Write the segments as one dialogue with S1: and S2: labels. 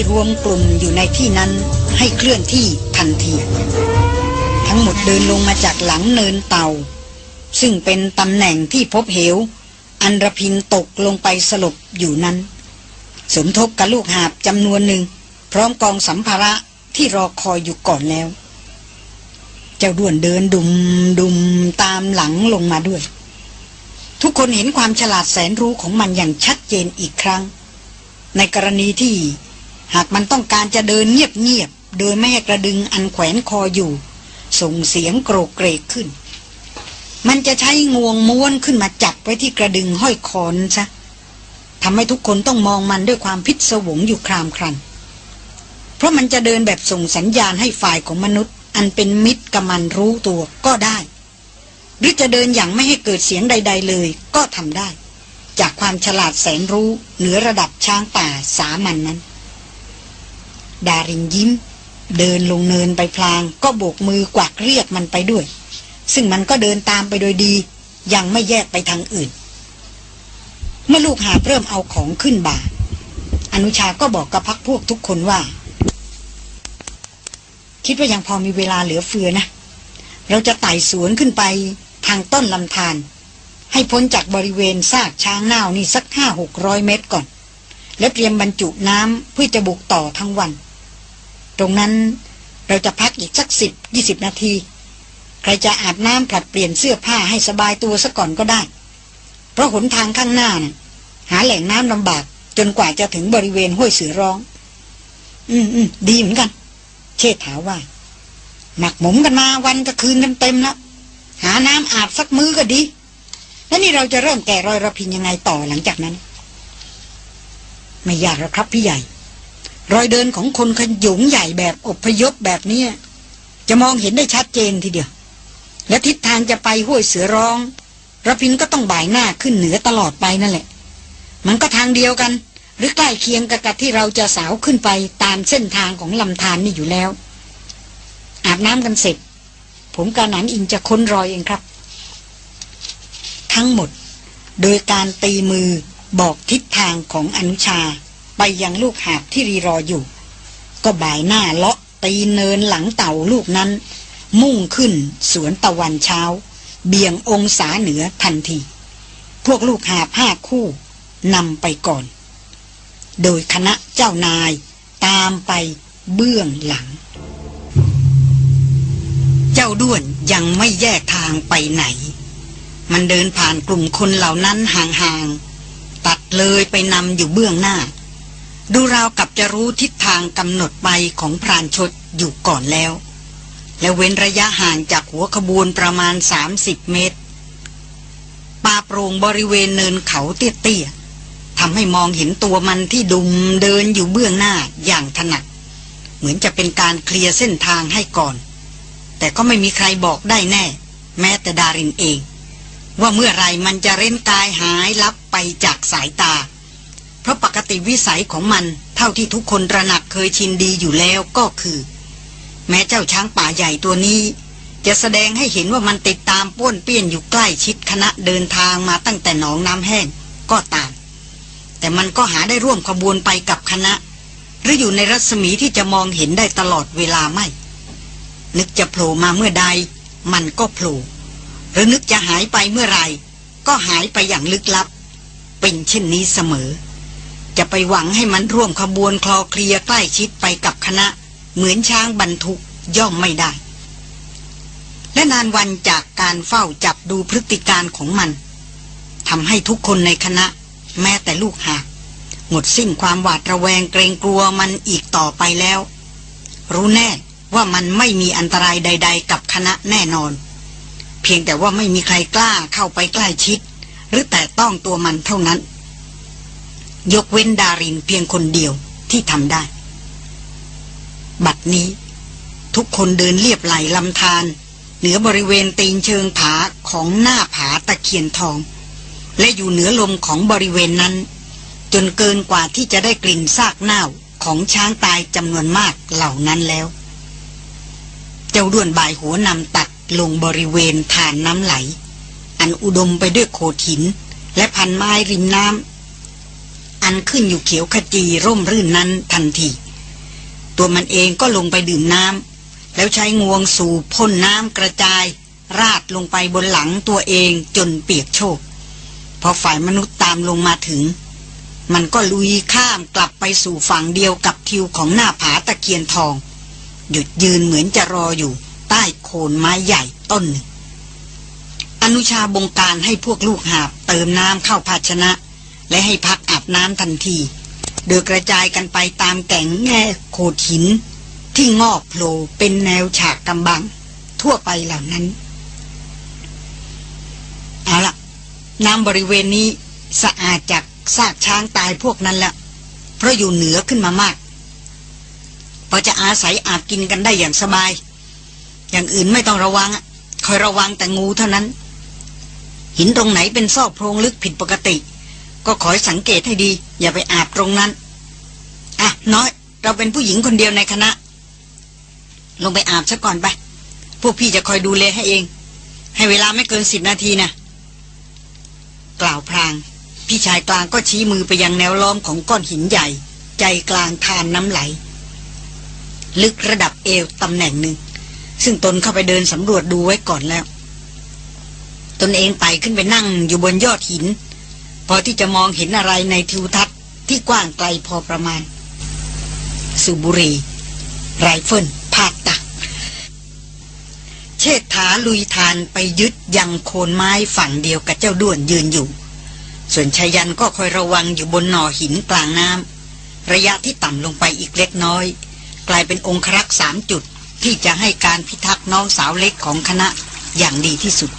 S1: ที่รวมกลุ่มอยู่ในที่นั้นให้เคลื่อนที่ทันที ทั้งหมดเดินลงมาจากหลังเนินเตาซึ่งเป็นตำแหน่งที่พบเหว อันรพินตกลงไปสลบอยู่นั้น สมทบกับลูกหาบจำนวนหนึ่ง พร้อมกองสัมภาระที่รอคอยอยู่ก่อนแล้ว เจ้าด้วนเดินดุมดุมตามหลังลงมาด้วย ทุกคนเห็นความฉลาดแสนรู้ของมันอย่างชัดเจนอีกครั้ง ในกรณีที่ หากมันต้องการจะเดินเงียบๆโดยไม่กระดึงอันแขวนคออยู่ ส่งเสียงโกรกเกรกขึ้น มันจะใช้งวงม้วนขึ้นมาจับไว้ที่กระดึงห้อยคอนซะทำให้ทุกคนต้องมองมันด้วยความพิศวงอยู่ครามครัน เพราะมันจะเดินแบบส่งสัญญาณให้ฝ่ายของมนุษย์ อันเป็นมิตรกับมันรู้ตัวก็ได้ หรือจะเดินอย่างไม่ให้เกิดเสียงใด ๆ เลยก็ทำได้ จากความฉลาดแสนรู้เหนือระดับช้างป่าสามัญนนั้น ดารินยิ้ม เดินลงเนินไปพลาง ก็โบกมือกวักเรียกมันไปด้วย ซึ่งมันก็เดินตามไปโดยดี ยังไม่แยกไปทางอื่น เมื่อลูกหาเริ่มเอาของขึ้นบ่า อนุชาก็บอกกับพักพวกทุกคนว่า คิดว่ายังพอมีเวลาเหลือเฟือนะ เราจะไต่สวนขึ้นไปทางต้นลำธารให้พ้นจากบริเวณซากช้างเน่านี่สักห้าหกร้อยเมตรก่อน แล้วเตรียมบรรจุน้ำเพื่อจะบุกต่อทั้งวัน ตรงนั้นเราจะพักอีกสักสิบยี่สิบนาที ใครจะอาบน้ำผลัดเปลี่ยนเสื้อผ้าให้สบายตัวซะก่อนก็ได้ เพราะหนทางข้างหน้านะหาแหล่งน้ำลำบากจนกว่าจะถึงบริเวณห้วยเสือร้อง อืมอืมดีเหมือนกัน เชษฐาว่า หมักหมมกันมาวันกับคืนกันเต็มแล้วหาน้ำอาบสักมื้อก็ดี แล้วนี่เราจะเริ่มแก่รอยระพินยังไงต่อหลังจากนั้น ไม่ยากหรอกครับพี่ใหญ่ รอยเดินของคนขยุงใหญ่แบบอพยพแบบนี้จะมองเห็นได้ชัดเจนทีเดียว และทิศทางจะไปห้วยเสือร้องระพินก็ต้องบ่ายหน้าขึ้นเหนือตลอดไปนั่นแหละ มันก็ทางเดียวกัน หรือใกล้เคียงกับกับที่เราจะสาวขึ้นไปตามเส้นทางของลำธารนนี่อยู่แล้ว อาบน้ำกันเสร็จ ผมกาหนันอิงจะค้นรอยเองครับ ทั้งหมด โดยการตีมือบอกทิศทางของอนุชา ไปยังลูกหาบที่รีรออยู่ ก็บ่ายหน้าเลาะตีเนินหลังเต่าลูกนั้น มุ่งขึ้นสวนตะวันเช้า เบี่ยงองศาเหนือทันที พวกลูกหาบห้าคู่นำไปก่อน โดยคณะเจ้านายตามไปเบื้องหลัง เจ้าด้วนยังไม่แยกทางไปไหน มันเดินผ่านกลุ่มคนเหล่านั้นห่างๆ ตัดเลยไปนำอยู่เบื้องหน้า ดูราวกับจะรู้ทิศทางกำหนดไปของพรานชดอยู่ก่อนแล้ว และเว้นระยะห่างจากหัวขบวนประมาณ 30 เมตร ป่าโปร่งบริเวณเนินเขาเตี้ยๆทำให้มองเห็นตัวมันที่ดุมเดินอยู่เบื้องหน้าอย่างถนัด เหมือนจะเป็นการเคลียร์เส้นทางให้ก่อน แต่ก็ไม่มีใครบอกได้แน่ แม้แต่ดารินเอง ว่าเมื่อไรมันจะเร้นกายหายลับไปจากสายตา เพราะปกติวิสัยของมันเท่าที่ทุกคนระหนักเคยชินดีอยู่แล้วก็คือ แม้เจ้าช้างป่าใหญ่ตัวนี้ จะแสดงให้เห็นว่ามันติดตามป้วนเปี้ยนอยู่ใกล้ชิดคณะเดินทางมาตั้งแต่หนองน้ำแห้งก็ตาม แต่มันก็หาได้ร่วมขบวนไปกับคณะ หรืออยู่ในรัศมีที่จะมองเห็นได้ตลอดเวลาไม่ นึกจะโผล่มาเมื่อใด มันก็โผล่หรือนึกจะหายไปเมื่อไรก็หายไปอย่างลึกลับ เป็นเช่นนี้เสมอ จะไปหวังให้มันร่วมขบวนคลอเคลียใกล้ชิดไปกับคณะ เหมือนช้างบรรทุกย่อมไม่ได้ และนานวันจากการเฝ้าจับดูพฤติการของมันทำให้ทุกคนในคณะ แม้แต่ลูกหาหมดสิ้นความหวาดระแวงเกรงกลัวมันอีกต่อไปแล้ว รู้แน่ว่ามันไม่มีอันตรายใด ๆ กับคณะแน่นอน เพียงแต่ว่าไม่มีใครกล้าเข้าไปใกล้ชิด หรือแต่ต้องตัวมันเท่านั้น ยกเว้นดารินเพียงคนเดียวที่ทำได้ บัดนี้ ทุกคนเดินเรียบไหลลำธารเหนือบริเวณตีนเชิงผาของหน้าผาตะเคียนทอง และอยู่เหนือลมของบริเวณนั้น จนเกินกว่าที่จะได้กลิ่นซากเน่าของช้างตายจำนวนมากเหล่านั้นแล้ว เจ้าด้วนบ่ายหัวนำตัดลงบริเวณฐานน้ำไหล อันอุดมไปด้วยโขดหิน และพันไม้ริมน้ำ อันขึ้นอยู่เขียวขจีร่มรื่นนั้นทันที ตัวมันเองก็ลงไปดื่มน้ำแล้วใช้งวงสูบพ่นน้ำกระจาย ราดลงไปบนหลังตัวเองจนเปียกโชกพอฝ่ายมนุษย์ตามลงมาถึง มันก็ลุยข้ามกลับไปสู่ฝั่งเดียวกับทิวของหน้าผาตะเคียนทอง หยุดยืนเหมือนจะรออยู่ ใต้โคนไม้ใหญ่ต้นหนึ่งอนุชาบงการให้พวกลูกหาบเติมน้ำเข้าภาชนะ และให้พัก น้ำทันที โดยกระจายกันไปตามแก่งแง่โขดหิน ที่งอกโผล่เป็นแนวฉากกำบัง ทั่วไปเหล่านั้น เอาล่ะน้ำบริเวณนี้สะอาดจากซากช้างตายพวกนั้นละเพราะอยู่เหนือขึ้นมามากพอจะอาศัยอาบกินกันได้อย่างสบาย อย่างอื่นไม่ต้องระวังอะคอยระวังแต่งูเท่านั้น หินตรงไหนเป็นซอกโพรงลึกผิดปกติ ก็ขอให้สังเกตให้ดี อย่าไปอาบตรงนั้น อะ น้อย เราเป็นผู้หญิงคนเดียวในคณะ ลงไปอาบซะก่อนไป พวกพี่จะคอยดูแลให้เอง ให้เวลาไม่เกินสิบนาทีนะกล่าวพลาง พี่ชายกลางก็ชี้มือไปยังแนวล้อมของก้อนหินใหญ่ ใจกลางทานน้ำไหล ลึกระดับเอวตำแหน่งหนึ่ง ซึ่งตนเข้าไปเดินสำรวจดูไว้ก่อนแล้ว ตนเองไต่ขึ้นไปนั่งอยู่บนยอดหิน พอที่จะมองเห็นอะไรในทิวทัศน์ที่กว้างไกลพอประมาณ สุบุรี ไรเฟิลพาดตัก เชษฐาลุยทานไปยึดยังโคนไม้ฝั่งเดียวกับเจ้าด้วนยืนอยู่ ส่วนชายันก็คอยระวังอยู่บนหน่อหินกลางน้ำระยะที่ต่ำลงไปอีกเล็กน้อย กลายเป็นองครักษ์สามจุดที่จะให้การพิทักษ์น้องสาวเล็กของคณะอย่างดีที่สุด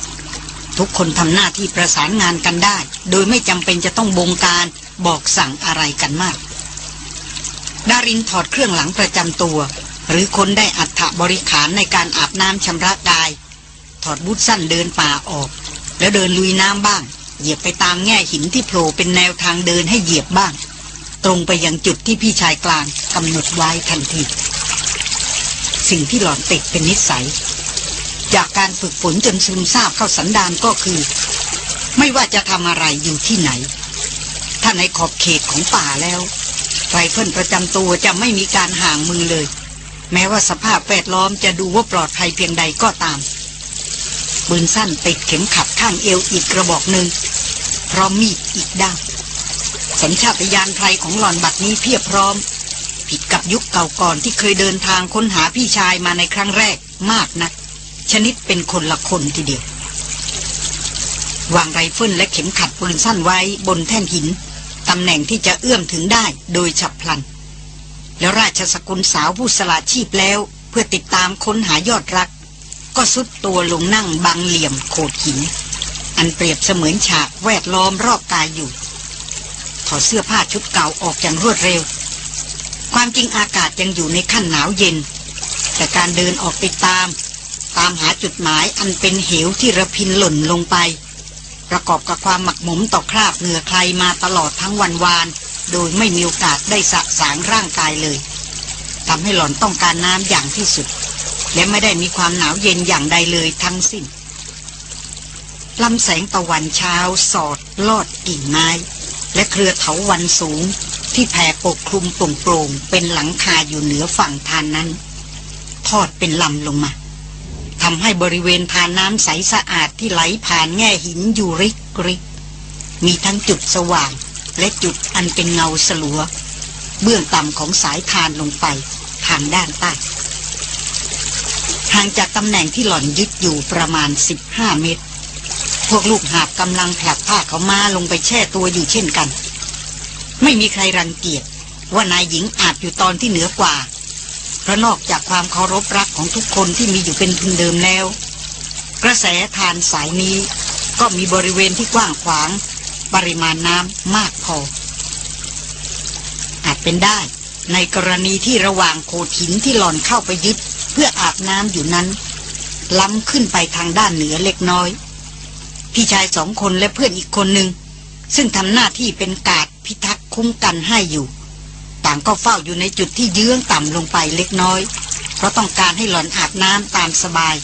S1: ทุกคนทำหน้าที่ประสานงานกันได้ โดยไม่จำเป็นจะต้องบงการบอกสั่งอะไรกันมาก ดารินถอดเครื่องหลังประจำตัว หรือคนได้อัฐบริขารในการอาบน้ำชำระกาย ถอดบุตสั้นเดินป่าออก แล้วเดินลุยน้ำบ้าง เหยียบไปตามแง่หินที่โผล่เป็นแนวทางเดินให้เหยียบบ้าง ตรงไปยังจุดที่พี่ชายกลางกำหนดไว้ทันที สิ่งที่หลอนติดเป็นนิสัย จากการฝึกฝนจนซึมซาบเข้าสันดานก็คือ ไม่ว่าจะทำอะไรอยู่ที่ไหน ถ้าในขอบเขตของป่าแล้วไรเฟิลประจำตัวจะไม่มีการห่างมือเลย แม้ว่าสภาพแวดล้อมจะดูว่าปลอดภัยเพียงใดก็ตามปืนสั้นติดเข็มขัดข้างเอวอีกกระบอกหนึ่งพร้อมมีดอีกด้ามสัญชาตญาณไพรของหล่อนบัดนี้เพียบพร้อม ผิดกับยุคเก่าก่อนที่เคยเดินทางค้นหาพี่ชายมาในครั้งแรกมากนัก ชนิดเป็นคนละคนทีเดียว วางไรเฟิลและเข็มขัดปืนสั้นไว้บนแท่นหิน ตำแหน่งที่จะเอื้อมถึงได้โดยฉับพลัน แล้วราชสกุลสาวผู้สละชีพแล้ว เพื่อติดตามค้นหายอดรัก ก็สุดตัวลงนั่งบังเหลี่ยมโขดหิน อันเปรียบเสมือนฉากแวดล้อมรอบกายอยู่ ถอดเสื้อผ้าชุดเก่าออกอย่างรวดเร็ว ความจริงอากาศยังอยู่ในขั้นหนาวเย็นแต่การเดินออกติดตาม ตามหาจุดหมายอันเป็นเหวที่ระพินหล่นลงไป ประกอบกับความหมักหมมต่อคราบเหงื่อใครมาตลอดทั้งวันวาน โดยไม่มีโอกาสได้สะสางร่างกายเลยทำให้หล่อนต้องการน้ำอย่างที่สุด และไม่ได้มีความหนาวเย็นอย่างใดเลยทั้งสิ้นลำแสงตะวันเช้าสอดลอดกิ่งไม้ และเครือเถาวันสูงที่แผ่ปกคลุมโปร่งๆเป็นหลังคาอยู่เหนือฝั่งทานนั้น ทอดเป็นลำลงมา ทำให้บริเวณทานน้ำใสสะอาดที่ไหลผ่านแง่หินอยู่ริกริกมีทั้งจุดสว่างและจุดอันเป็นเงาสลัว เบื้องต่ำของสายทานลงไปทางด้านใต้ห่างจากตำแหน่งที่หล่อนยึดอยู่ประมาณ 15 เมตร พวกลูกหาบกำลังผลักผ้าเขามาลงไปแช่ตัวอยู่เช่นกัน ไม่มีใครรังเกียจว่านายหญิงอาจอยู่ตอนที่เหนือกว่า ราะนอกจากความเคารพรักของทุกคนที่มีอยู่เป็นทุนเดิมแล้ว กระแสทานสายนี้ก็มีบริเวณที่กว้างขวาง ปริมาณน้ำมากพอ อาจเป็นได้ในกรณีที่ระหว่างโขดหินที่หล่อนเข้าไปยึด เพื่ออาบน้ำอยู่นั้น ล้ำขึ้นไปทางด้านเหนือเล็กน้อย พี่ชายสองคนและเพื่อนอีกคนหนึ่งซึ่งทำหน้าที่เป็นกาดพิทักษ์คุ้มกันให้อยู่ ต่างก็เฝ้าอยู่ในจุดที่เยื้องต่ำลงไปเล็กน้อย เพราะต้องการให้หล่อนอาบน้ำตามสบาย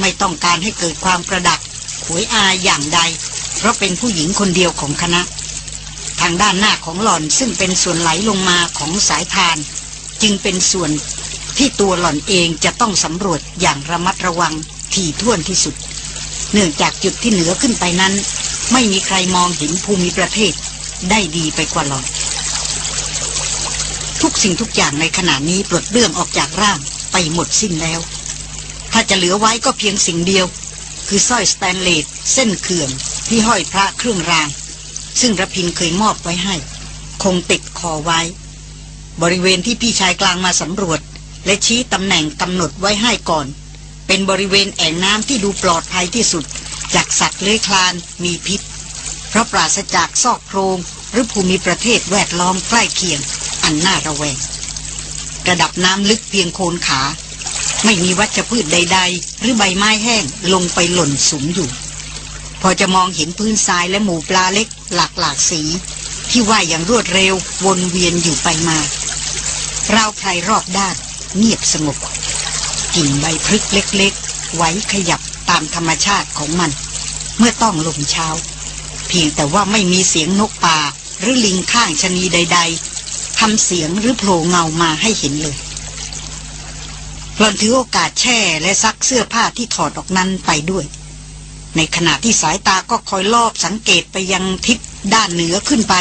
S1: ไม่ต้องการให้เกิดความกระดักขวยอายอย่างใด เพราะเป็นผู้หญิงคนเดียวของคณะ ทางด้านหน้าของหล่อนซึ่งเป็นส่วนไหลลงมาของสายทาน จึงเป็นส่วนที่ตัวหล่อนเองจะต้องสำรวจอย่างระมัดระวังถี่ถ้วนที่สุด เนื่องจากจุดที่เหนือขึ้นไปนั้น ไม่มีใครมองเห็นภูมิประเทศได้ดีไปกว่าหล่อน ทุกสิ่งทุกอย่างในขณะนี้ปลดเรื่องออกจากร่างไปหมดสิ้นแล้ว ถ้าจะเหลือไว้ก็เพียงสิ่งเดียว คือสร้อยสแตนเลสเส้นเขื่อนที่ห้อยพระเครื่องราง ซึ่งระพินเคยมอบไว้ให้ คงติดคอไว้ บริเวณที่พี่ชายกลางมาสำรวจ และชี้ตำแหน่งกำหนดไว้ให้ก่อน เป็นบริเวณแอ่งน้ำที่ดูปลอดภัยที่สุด จากสัตว์เลื้อยคลานมีพิษ เพราะปราศจากซอกโพรงหรือภูมิประเทศแวดล้อมใกล้เคียง อันน่าระแวง ระดับน้ำลึกเพียงโคนขา ไม่มีวัชพืชใด ๆ หรือใบไม้แห้งลงไปหล่นสุมอยู่ พอจะมองเห็นพื้นทรายและหมู่ปลาเล็กหลากหลากสี ที่ว่ายอย่างรวดเร็ววนเวียนอยู่ไปมาราวไพรรอบด้านเงียบสงบกิ่งใบพลึกเล็ก ๆ ไว้ขยับตามธรรมชาติของมัน เมื่อต้องลงเช้า เพียงแต่ว่าไม่มีเสียงนกป่าหรือลิงข้างชนีใดๆ ทำเสียงหรือโผล่เงามาให้เห็นเลยหล่อนถือโอกาสแช่และซักเสื้อผ้าที่ถอดออกนั้นไปด้วย ในขณะที่สายตาก็คอยลอบสังเกตไปยังทิศด้านเหนือขึ้นไป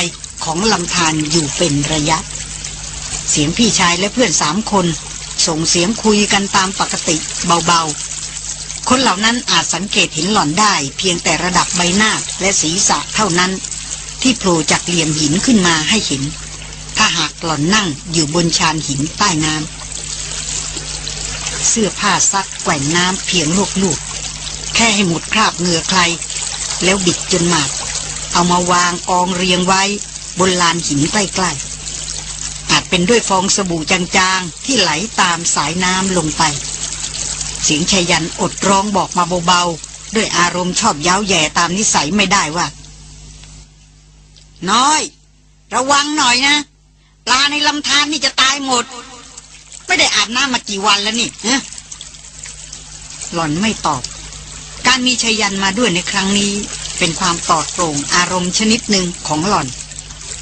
S1: ของลำธารอยู่เป็นระยะ เสียงพี่ชายและเพื่อนสามคน ส่งเสียงคุยกันตามปกติเบาๆ คนเหล่านั้นอาจสังเกตเห็นหล่อนได้ เพียงแต่ระดับใบหน้าและศีรษะเท่านั้น ที่โผล่จากเหลี่ยมหินขึ้นมาให้เห็น ถ้าหากหล่อนนั่งอยู่บนชานหินใต้น้ำเสื้อผ้าซักแกว่งน้ำเพียงลูกๆแค่ให้หมดคราบเหงื่อใคร แล้วบิดจนหมาดเอามาวางกองเรียงไว้บนลานหินใกล้ๆ อาจเป็นด้วยฟองสบู่จางๆ ที่ไหลตามสายน้ำลงไป เสียงชายันอดร้องบอกมาเบาๆ ด้วยอารมณ์ชอบเย้าแย่ตามนิสัยไม่ได้ว่า น้อย ระวังหน่อยนะ ลาในลำธารนี่จะตายหมด ไม่ได้อาบน้ำมากี่วันแล้วนี่ฮะหล่อนไม่ตอบ การมีชายันมาด้วยในครั้งนี้ เป็นความปลอดโปร่งอารมณ์ชนิดหนึ่งของหล่อน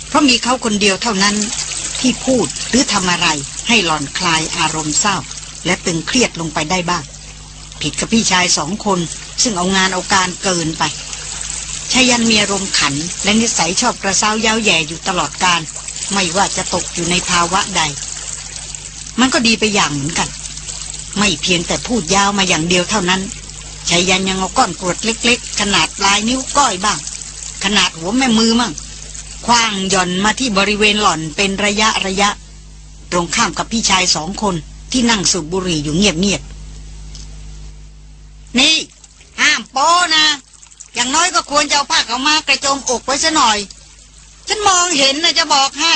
S1: เพราะมีเขาคนเดียวเท่านั้นที่พูดหรือทำอะไร ให้หล่อนคลายอารมณ์เศร้า และตึงเครียดลงไปได้บ้าง ผิดกับพี่ชายสองคน ซึ่งเอางานเอาการเกินไปชายันมีอารมณ์ขันและนิสัยชอบกระเซ้าเย้าแย่อยู่ตลอดการ ไม่ว่าจะตกอยู่ในภาวะใด มันก็ดีไปอย่างเหมือนกัน ไม่เพียงแต่พูดยาวมาอย่างเดียวเท่านั้นชายันยังเอาก้อนกรวดเล็ก ๆ ขนาดลายนิ้วก้อยบ้าง ขนาดหัวแม่มือมั่งคว้างหย่อนมาที่บริเวณหล่อนเป็นระยะระยะ ตรงข้ามกับพี่ชายสองคนที่นั่งสูบบุหรี่อยู่เงียบๆนี่ ห้ามโป้นะ อย่างน้อยก็ควรจะเอาผ้าเขามากระโจมอกไว้ซะหน่อย ฉันมองเห็นนะจะบอกให้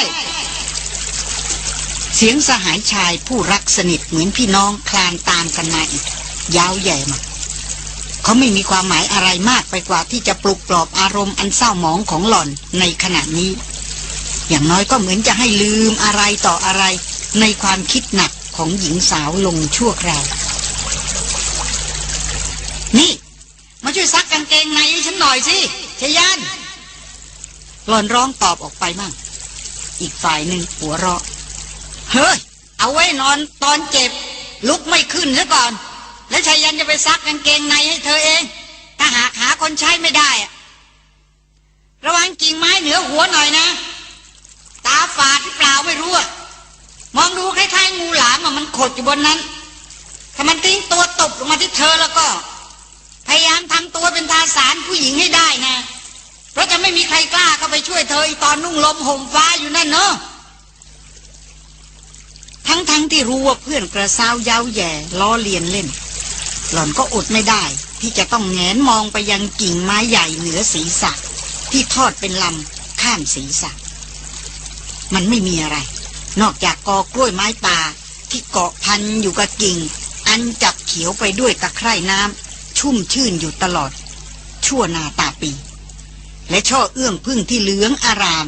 S1: เสียงสหายชายผู้รักสนิทเหมือนพี่น้องคลานตามกันมาอีกยาวใหญ่มาเขาไม่มีความหมายอะไรมากไปกว่าที่จะปลุกปลอบอารมณ์อันเศร้าหมองของหล่อนในขณะนี้ อย่างน้อยก็เหมือนจะให้ลืมอะไรต่ออะไร ในความคิดหนักของหญิงสาวลงชั่วคราว นี่ มาช่วยซักกางเกงในให้ฉันหน่อยสิชยัน หล่อนร้องตอบออกไปมั่ง อีกฝ่ายหนึ่งหัวเราะ เฮ้ย เอาไว้นอนตอนเจ็บ ลุกไม่ขึ้นซะก่อน แล้วชายันจะไปซักกางเกงในให้เธอเอง ถ้าหากหาคนใช้ไม่ได้อะระวังกิ่งไม้เหนือหัวหน่อยนะ ตาฝาดหรือเปล่าไม่รู้อะมองดูคล้ายๆงูหลามอะมันขดอยู่บนนั้น ถ้ามันทิ้งตัวตบลงมาที่เธอแล้วก็ พยายามทำตัวเป็นทาสารผู้หญิงให้ได้นะ เพราะจะไม่มีใครกล้าเข้าไปช่วยเธออีตอนนุ่งลมห่มฟ้าอยู่นั่นเนอะทั้งๆทที่รู้ว่าเพื่อนกระซ้าวเย้าแย่ล้อเลียนเล่น หล่อนก็อดไม่ได้ ที่จะต้องแงนมองไปยังกิ่งไม้ใหญ่เหนือศีรษะ ที่ทอดเป็นลำข้ามศีรษะ มันไม่มีอะไร นอกจากกอกล้วยไม้ป่าที่เกาะพันอยู่กับกิ่ง อันจับเขียวไปด้วยตะไคร่น้ำชุ่มชื่นอยู่ตลอด ชั่วนาตาปี และช่อเอื้องพึ่งที่เหลืองอาราม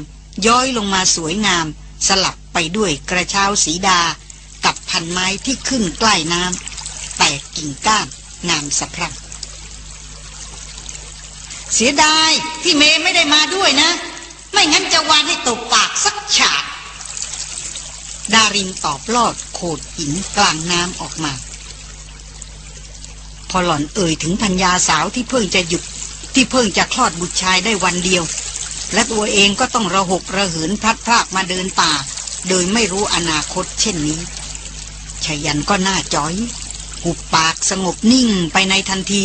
S1: ย้อยลงมาสวยงาม สลับไปด้วยกระเช้าสีดา กับพันไม้ที่ขึ้นใกล้น้ำแตกกิ่งก้านงามสะพรั่งเสียดายที่เมย์ไม่ได้มาด้วยนะ ไม่งั้นจะวานให้ตกปากสักฉากดารินตอบลอดโขดหินกลางน้ำออกมา พอหล่อนเอ่ยถึงพัญญาสาวที่เพิ่งจะหยุด ที่เพิ่งจะคลอดบุตรชายได้วันเดียว และตัวเองก็ต้องระหกระหินพลัดพรากมาเดินป่า โดยไม่รู้อนาคตเช่นนี้ชายันก็หน้าจ้อยหุบปากสงบนิ่งไปในทันที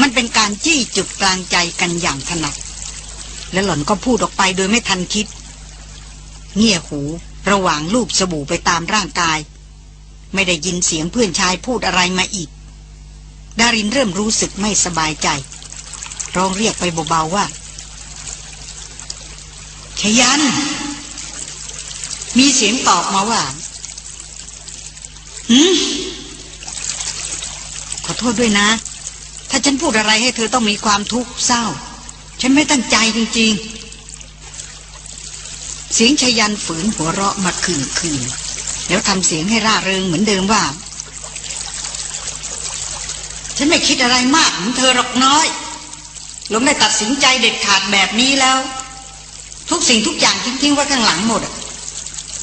S1: มันเป็นการจี้จุดกลางใจกันอย่างถนัดและหล่อนก็พูดออกไปโดยไม่ทันคิด เงี่ยหูระหว่างลูบสบู่ไปตามร่างกาย ไม่ได้ยินเสียงเพื่อนชายพูดอะไรมาอีก ดารินเริ่มรู้สึกไม่สบายใจ ร้องเรียกไปเบาๆว่า ชยัน มีเสียงตอบมาว่าหืมขอโทษด้วยนะ ถ้าฉันพูดอะไรให้เธอต้องมีความทุกข์เศร้า ฉันไม่ตั้งใจจริง ๆ เสียงชยันฝืนหัวเราะมาคืนคืนแล้วทำเสียงให้ร่าเริงเหมือนเดิมว่า ฉันไม่คิดอะไรมากเหมือนเธอหรอกน้อย ลงได้ตัดสินใจเด็ดขาดแบบนี้แล้ว ทุกสิ่งทุกอย่างทิ้งๆไว้ข้างหลังหมด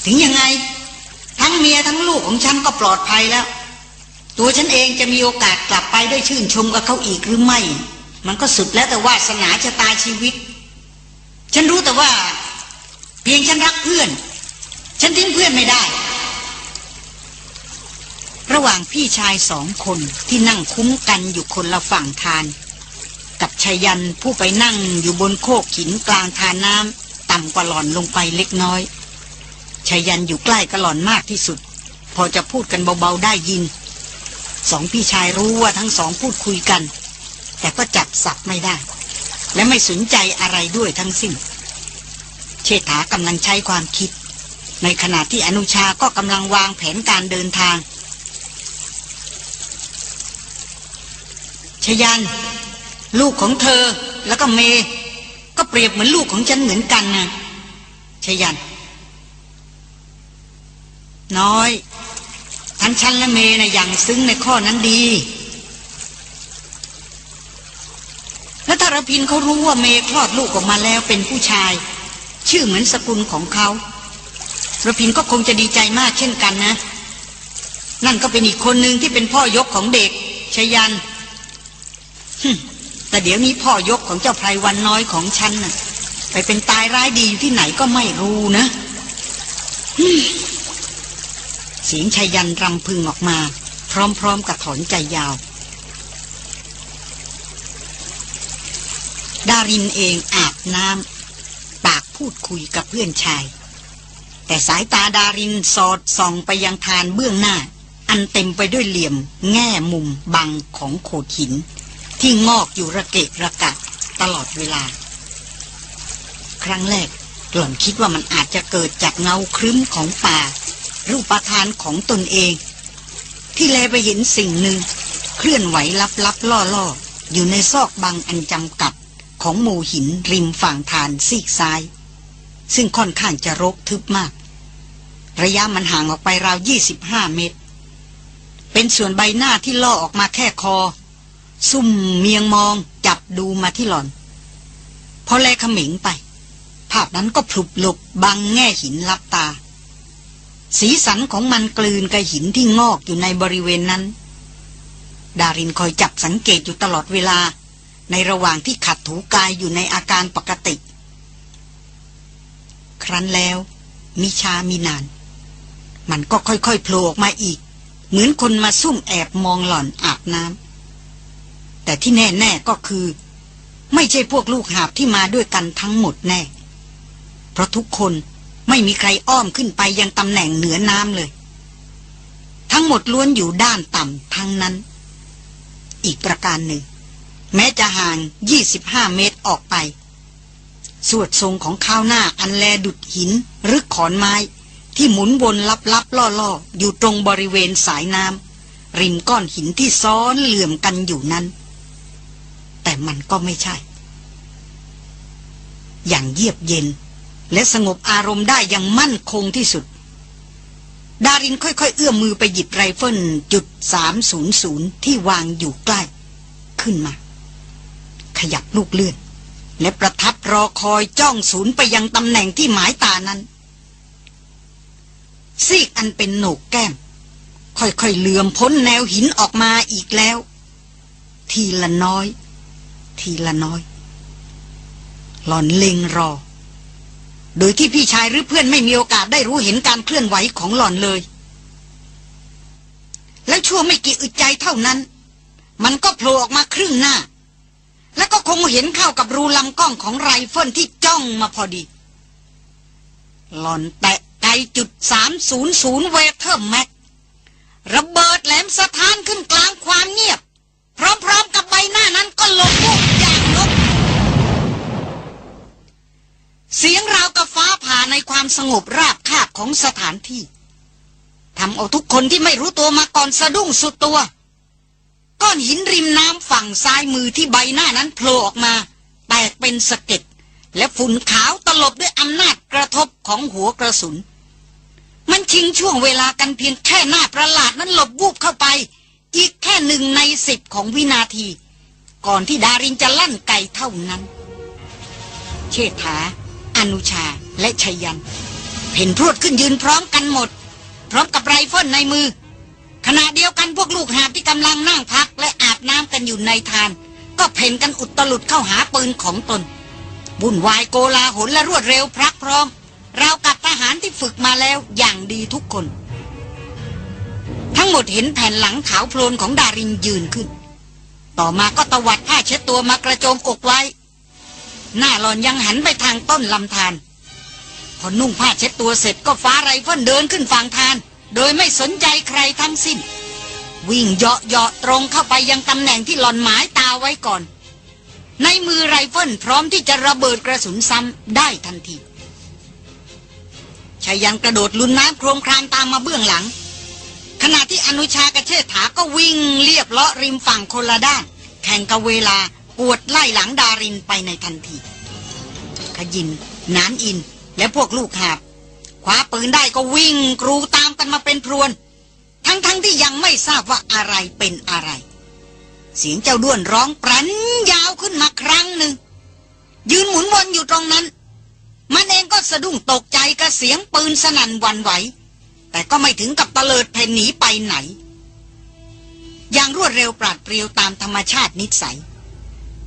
S1: ถึงยังไง ทั้งเมียทั้งลูกของฉันก็ปลอดภัยแล้ว ตัวฉันเองจะมีโอกาสกลับไปได้ชื่นชมกับเขาอีกหรือไม่ มันก็สุดแล้วแต่วาสนาชะตาชีวิต ฉันรู้แต่ว่า เพียงฉันรักเพื่อน ฉันทิ้งเพื่อนไม่ได้ระหว่างพี่ชายสองคนที่นั่งคุ้มกันอยู่คนละฝั่งทาน กับชายันผู้ไปนั่งอยู่บนโคกหินกลางทาน้ำต่ำกว่าหล่อนลงไปเล็กน้อยชายันอยู่ใกล้กับหล่อนมากที่สุด พอจะพูดกันเบาๆได้ยิน สองพี่ชายรู้ว่าทั้งสองพูดคุยกัน แต่ก็จับสับไม่ได้ และไม่สนใจอะไรด้วยทั้งสิ้น เชษฐากำลังใช้ความคิด ในขณะที่อนุชาก็กำลังวางแผนการเดินทางชยัน ลูกของเธอแล้วก็เม ก็เปรียบเหมือนลูกของฉันเหมือนกันนะชยัน น้อย ทั้งฉันและเมนะอย่างซึ้งในข้อนั้นดี แล้วถ้ารพินเขารู้ว่าเมคลอดลูกออกมาแล้วเป็นผู้ชาย ชื่อเหมือนสกุลของเขารพินก็คงจะดีใจมากเช่นกันนะ นั่นก็เป็นอีกคนหนึ่งที่เป็นพ่อยกของเด็กชยัน แต่เดี๋ยวนี้พ่อยกของเจ้าไพรวันน้อยของฉันน่ะ ไปเป็นตายร้ายดีอยู่ที่ไหนก็ไม่รู้นะเสียงชายันรำพึงออกมา พร้อมๆกับถอนใจยาว ดารินเองอาบน้ำปากพูดคุยกับเพื่อนชาย แต่สายตาดารินสอดส่องไปยังทานเบื้องหน้า อันเต็มไปด้วยเหลี่ยม แง่มุมบังของโขดหิน ที่งอกอยู่ระเกะระกะตลอดเวลา ครั้งแรกหล่อนคิดว่ามันอาจจะเกิดจากเงาครึ้มของป่า รูปทานของตนเอง ที่แลไปเห็นสิ่งหนึ่ง เคลื่อนไหวลับๆล่อๆอยู่ในซอกบังอันจำกัดของหมู่หินริมฝั่งทานซีกซ้าย ซึ่งค่อนข้างจะรกทึบมาก ระยะมันห่างออกไปราวยี่สิบห้าเมตร เป็นส่วนใบหน้าที่ล่อออกมาแค่คอ ซุ่มเมียงมองจับดูมาที่หล่อน พอแลขมิงไป ภาพนั้นก็พลุบหลบบังแง่หินลับตา สีสันของมันกลืนกับหินที่งอกอยู่ในบริเวณนั้น ดารินคอยจับสังเกตอยู่ตลอดเวลา ในระหว่างที่ขัดถูกายอยู่ในอาการปกติ ครั้นแล้ว มิชามีนาน มันก็ค่อยๆโผล่ออกมาอีก เหมือนคนมาซุ่มแอบมองหล่อนอาบน้ำ แต่ที่แน่ ๆ ก็คือ ไม่ใช่พวกลูกหาบที่มาด้วยกันทั้งหมดแน่ เพราะทุกคนไม่มีใครอ้อมขึ้นไปยังตำแหน่งเหนือน้ำเลย ทั้งหมดล้วนอยู่ด้านต่ำทั้งนั้น อีกประการหนึ่ง แม้จะห่าง 25 เมตรออกไป สวดทรงของข้าวหน้าอันแลดุดหินหรือขอนไม้ ที่หมุนวนลับๆล่อๆอยู่ตรงบริเวณสายน้ำริมก้อนหินที่ซ้อนเหลื่อมกันอยู่นั้น แต่มันก็ไม่ใช่ อย่างเยียบเย็น และสงบอารมณ์ได้อย่างมั่นคงที่สุด ดารินค่อยๆ เอื้อมมือไปหยิบไรเฟิลจุดสามศูนย์ศูนย์ที่วางอยู่ใกล้ ขึ้นมา ขยับลูกเลื่อน และประทับรอคอยจ้องศูนย์ไปยังตำแหน่งที่หมายตานั้น ซีกอันเป็นโหนกแก้มค่อยๆเลื่อมพ้นแนวหินออกมาอีกแล้ว ทีละน้อย ทีละน้อย หล่อนเล็งรอ โดยที่พี่ชายหรือเพื่อนไม่มีโอกาสได้รู้เห็นการเคลื่อนไหวของหล่อนเลย แล้วชั่วไม่กี่อึดใจเท่านั้น มันก็โผล่ออกมาครึ่งหน้า แล้วก็คงเห็นเข้ากับรูลำกล้องของไรเฟิลที่จ้องมาพอดี หล่อนแตะไกจุดสามศูนย์ศูนย์ Weatherby Mag ระเบิดแหลมสะท้านขึ้นกลางความเงียบ พร้อมๆกับใบหน้านั้นก็ลงวูบอย่างหลบเสียงราวกับฟ้าผ่าในความสงบราบคาบของสถานที่ทำเอาทุกคนที่ไม่รู้ตัวมาก่อนสะดุ้งสุดตัว ก้อนหินริมน้ำฝั่งซ้ายมือที่ใบหน้านั้นโผล่ออกมา แตกเป็นสะเก็ดและฝุ่นขาวตลบด้วยอำนาจกระทบของหัวกระสุน มันชิงช่วงเวลากันเพียงแค่หน้าประหลาดนั้นหลบวูบเข้าไป อีกแค่หนึ่งในสิบของวินาที ก่อนที่ดารินจะลั่นไกเท่านั้น เชษฐา อนุชาและไชยยันต์เผ่นพรวดขึ้นยืนพร้อมกันหมด พร้อมกับไรเฟิลในมือ ขณะเดียวกันพวกลูกหาที่กำลังนั่งพักและอาบน้ำกันอยู่ในธาร ก็เผ่นกันอุตลุดเข้าหาปืนของตน วุ่นวายโกลาหลและรวดเร็วพรักพร้อม ราวกับทหารที่ฝึกมาแล้วอย่างดีทุกคน ทั้งหมดเห็นแผ่นหลังขาวโพลนของดารินยืนขึ้น ต่อมาก็ตวัดผ้าเช็ดตัวมากระโจมอกไว้ หน้าหล่อนยังหันไปทางต้นลำธารพอนุ่งผ้าเช็ดตัวเสร็จก็คว้าไรเฟิลเดินขึ้นฝั่งธาร โดยไม่สนใจใครทั้งสิ้น วิ่งเหยาะเหยาะตรงเข้าไปยังตำแหน่งที่หล่อนหมายตาไว้ก่อน ในมือไรเฟิลพร้อมที่จะระเบิดกระสุนซ้ำได้ทันทีไชยยันต์กระโดดลุยน้ำโครมครามตามมาเบื้องหลัง ขณะที่อนุชากับเชษฐาก็วิ่งเลียบเลาะริมฝั่งคนละด้าน แข่งกับเวลากวดไล่หลังดารินไปในทันที ขยินนานอิน และพวกลูกหาบคว้าปืนได้ก็วิ่งกรูตามกันมาเป็นพรวน ทั้งๆทที่ยังไม่ทราบว่าอะไรเป็นอะไร เสียงเจ้าด้วนร้องปรันยาวขึ้นมาครั้งหนึ่ง ยืนหมุนวนอยู่ตรงนั้น มันเองก็สะดุ้งตกใจกับเสียงปืนสนั่นหวันไหว แต่ก็ไม่ถึงกับตะเลิดเพนหนีไปไหน อย่างรวดเร็วปราดเปรียวตามธรรมชาตินิสัย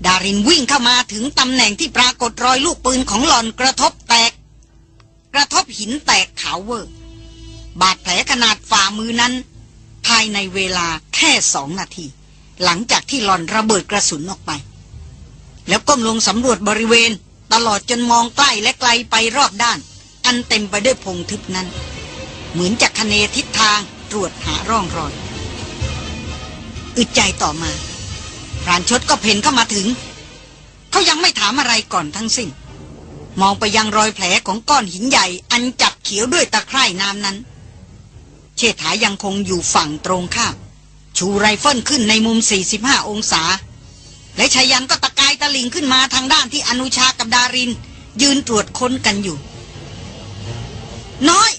S1: ดารินวิ่งเข้ามาถึงตำแหน่งที่ปรากฏรอยลูกปืนของหลอนกระทบแตก กระทบหินแตกขาวเวอร์ บาดแผลขนาดฝ่ามือนั้น ภายในเวลาแค่สองนาที หลังจากที่หลอนระเบิดกระสุนออกไป แล้วก้มลงสำรวจบริเวณ ตลอดจนมองใกล้และไกลไปรอบด้าน อันเต็มไปด้วยพงทึบนั้น เหมือนจะคเนทิศทางตรวจหาร่องรอย อึดใจต่อมาพรานชดก็เพ่นเข้ามาถึง เขายังไม่ถามอะไรก่อนทั้งสิ้น มองไปยังรอยแผลของก้อนหินใหญ่อันจับเขียวด้วยตะไคร่น้ำนั้น เชษฐายังคงอยู่ฝั่งตรงข้าม ชูไรเฟิลขึ้นในมุม 45 องศา และชายันก็ตะกายตะลิงขึ้นมาทางด้านที่อนุชากับดาริน ยืนตรวจค้นกันอยู่ น้อย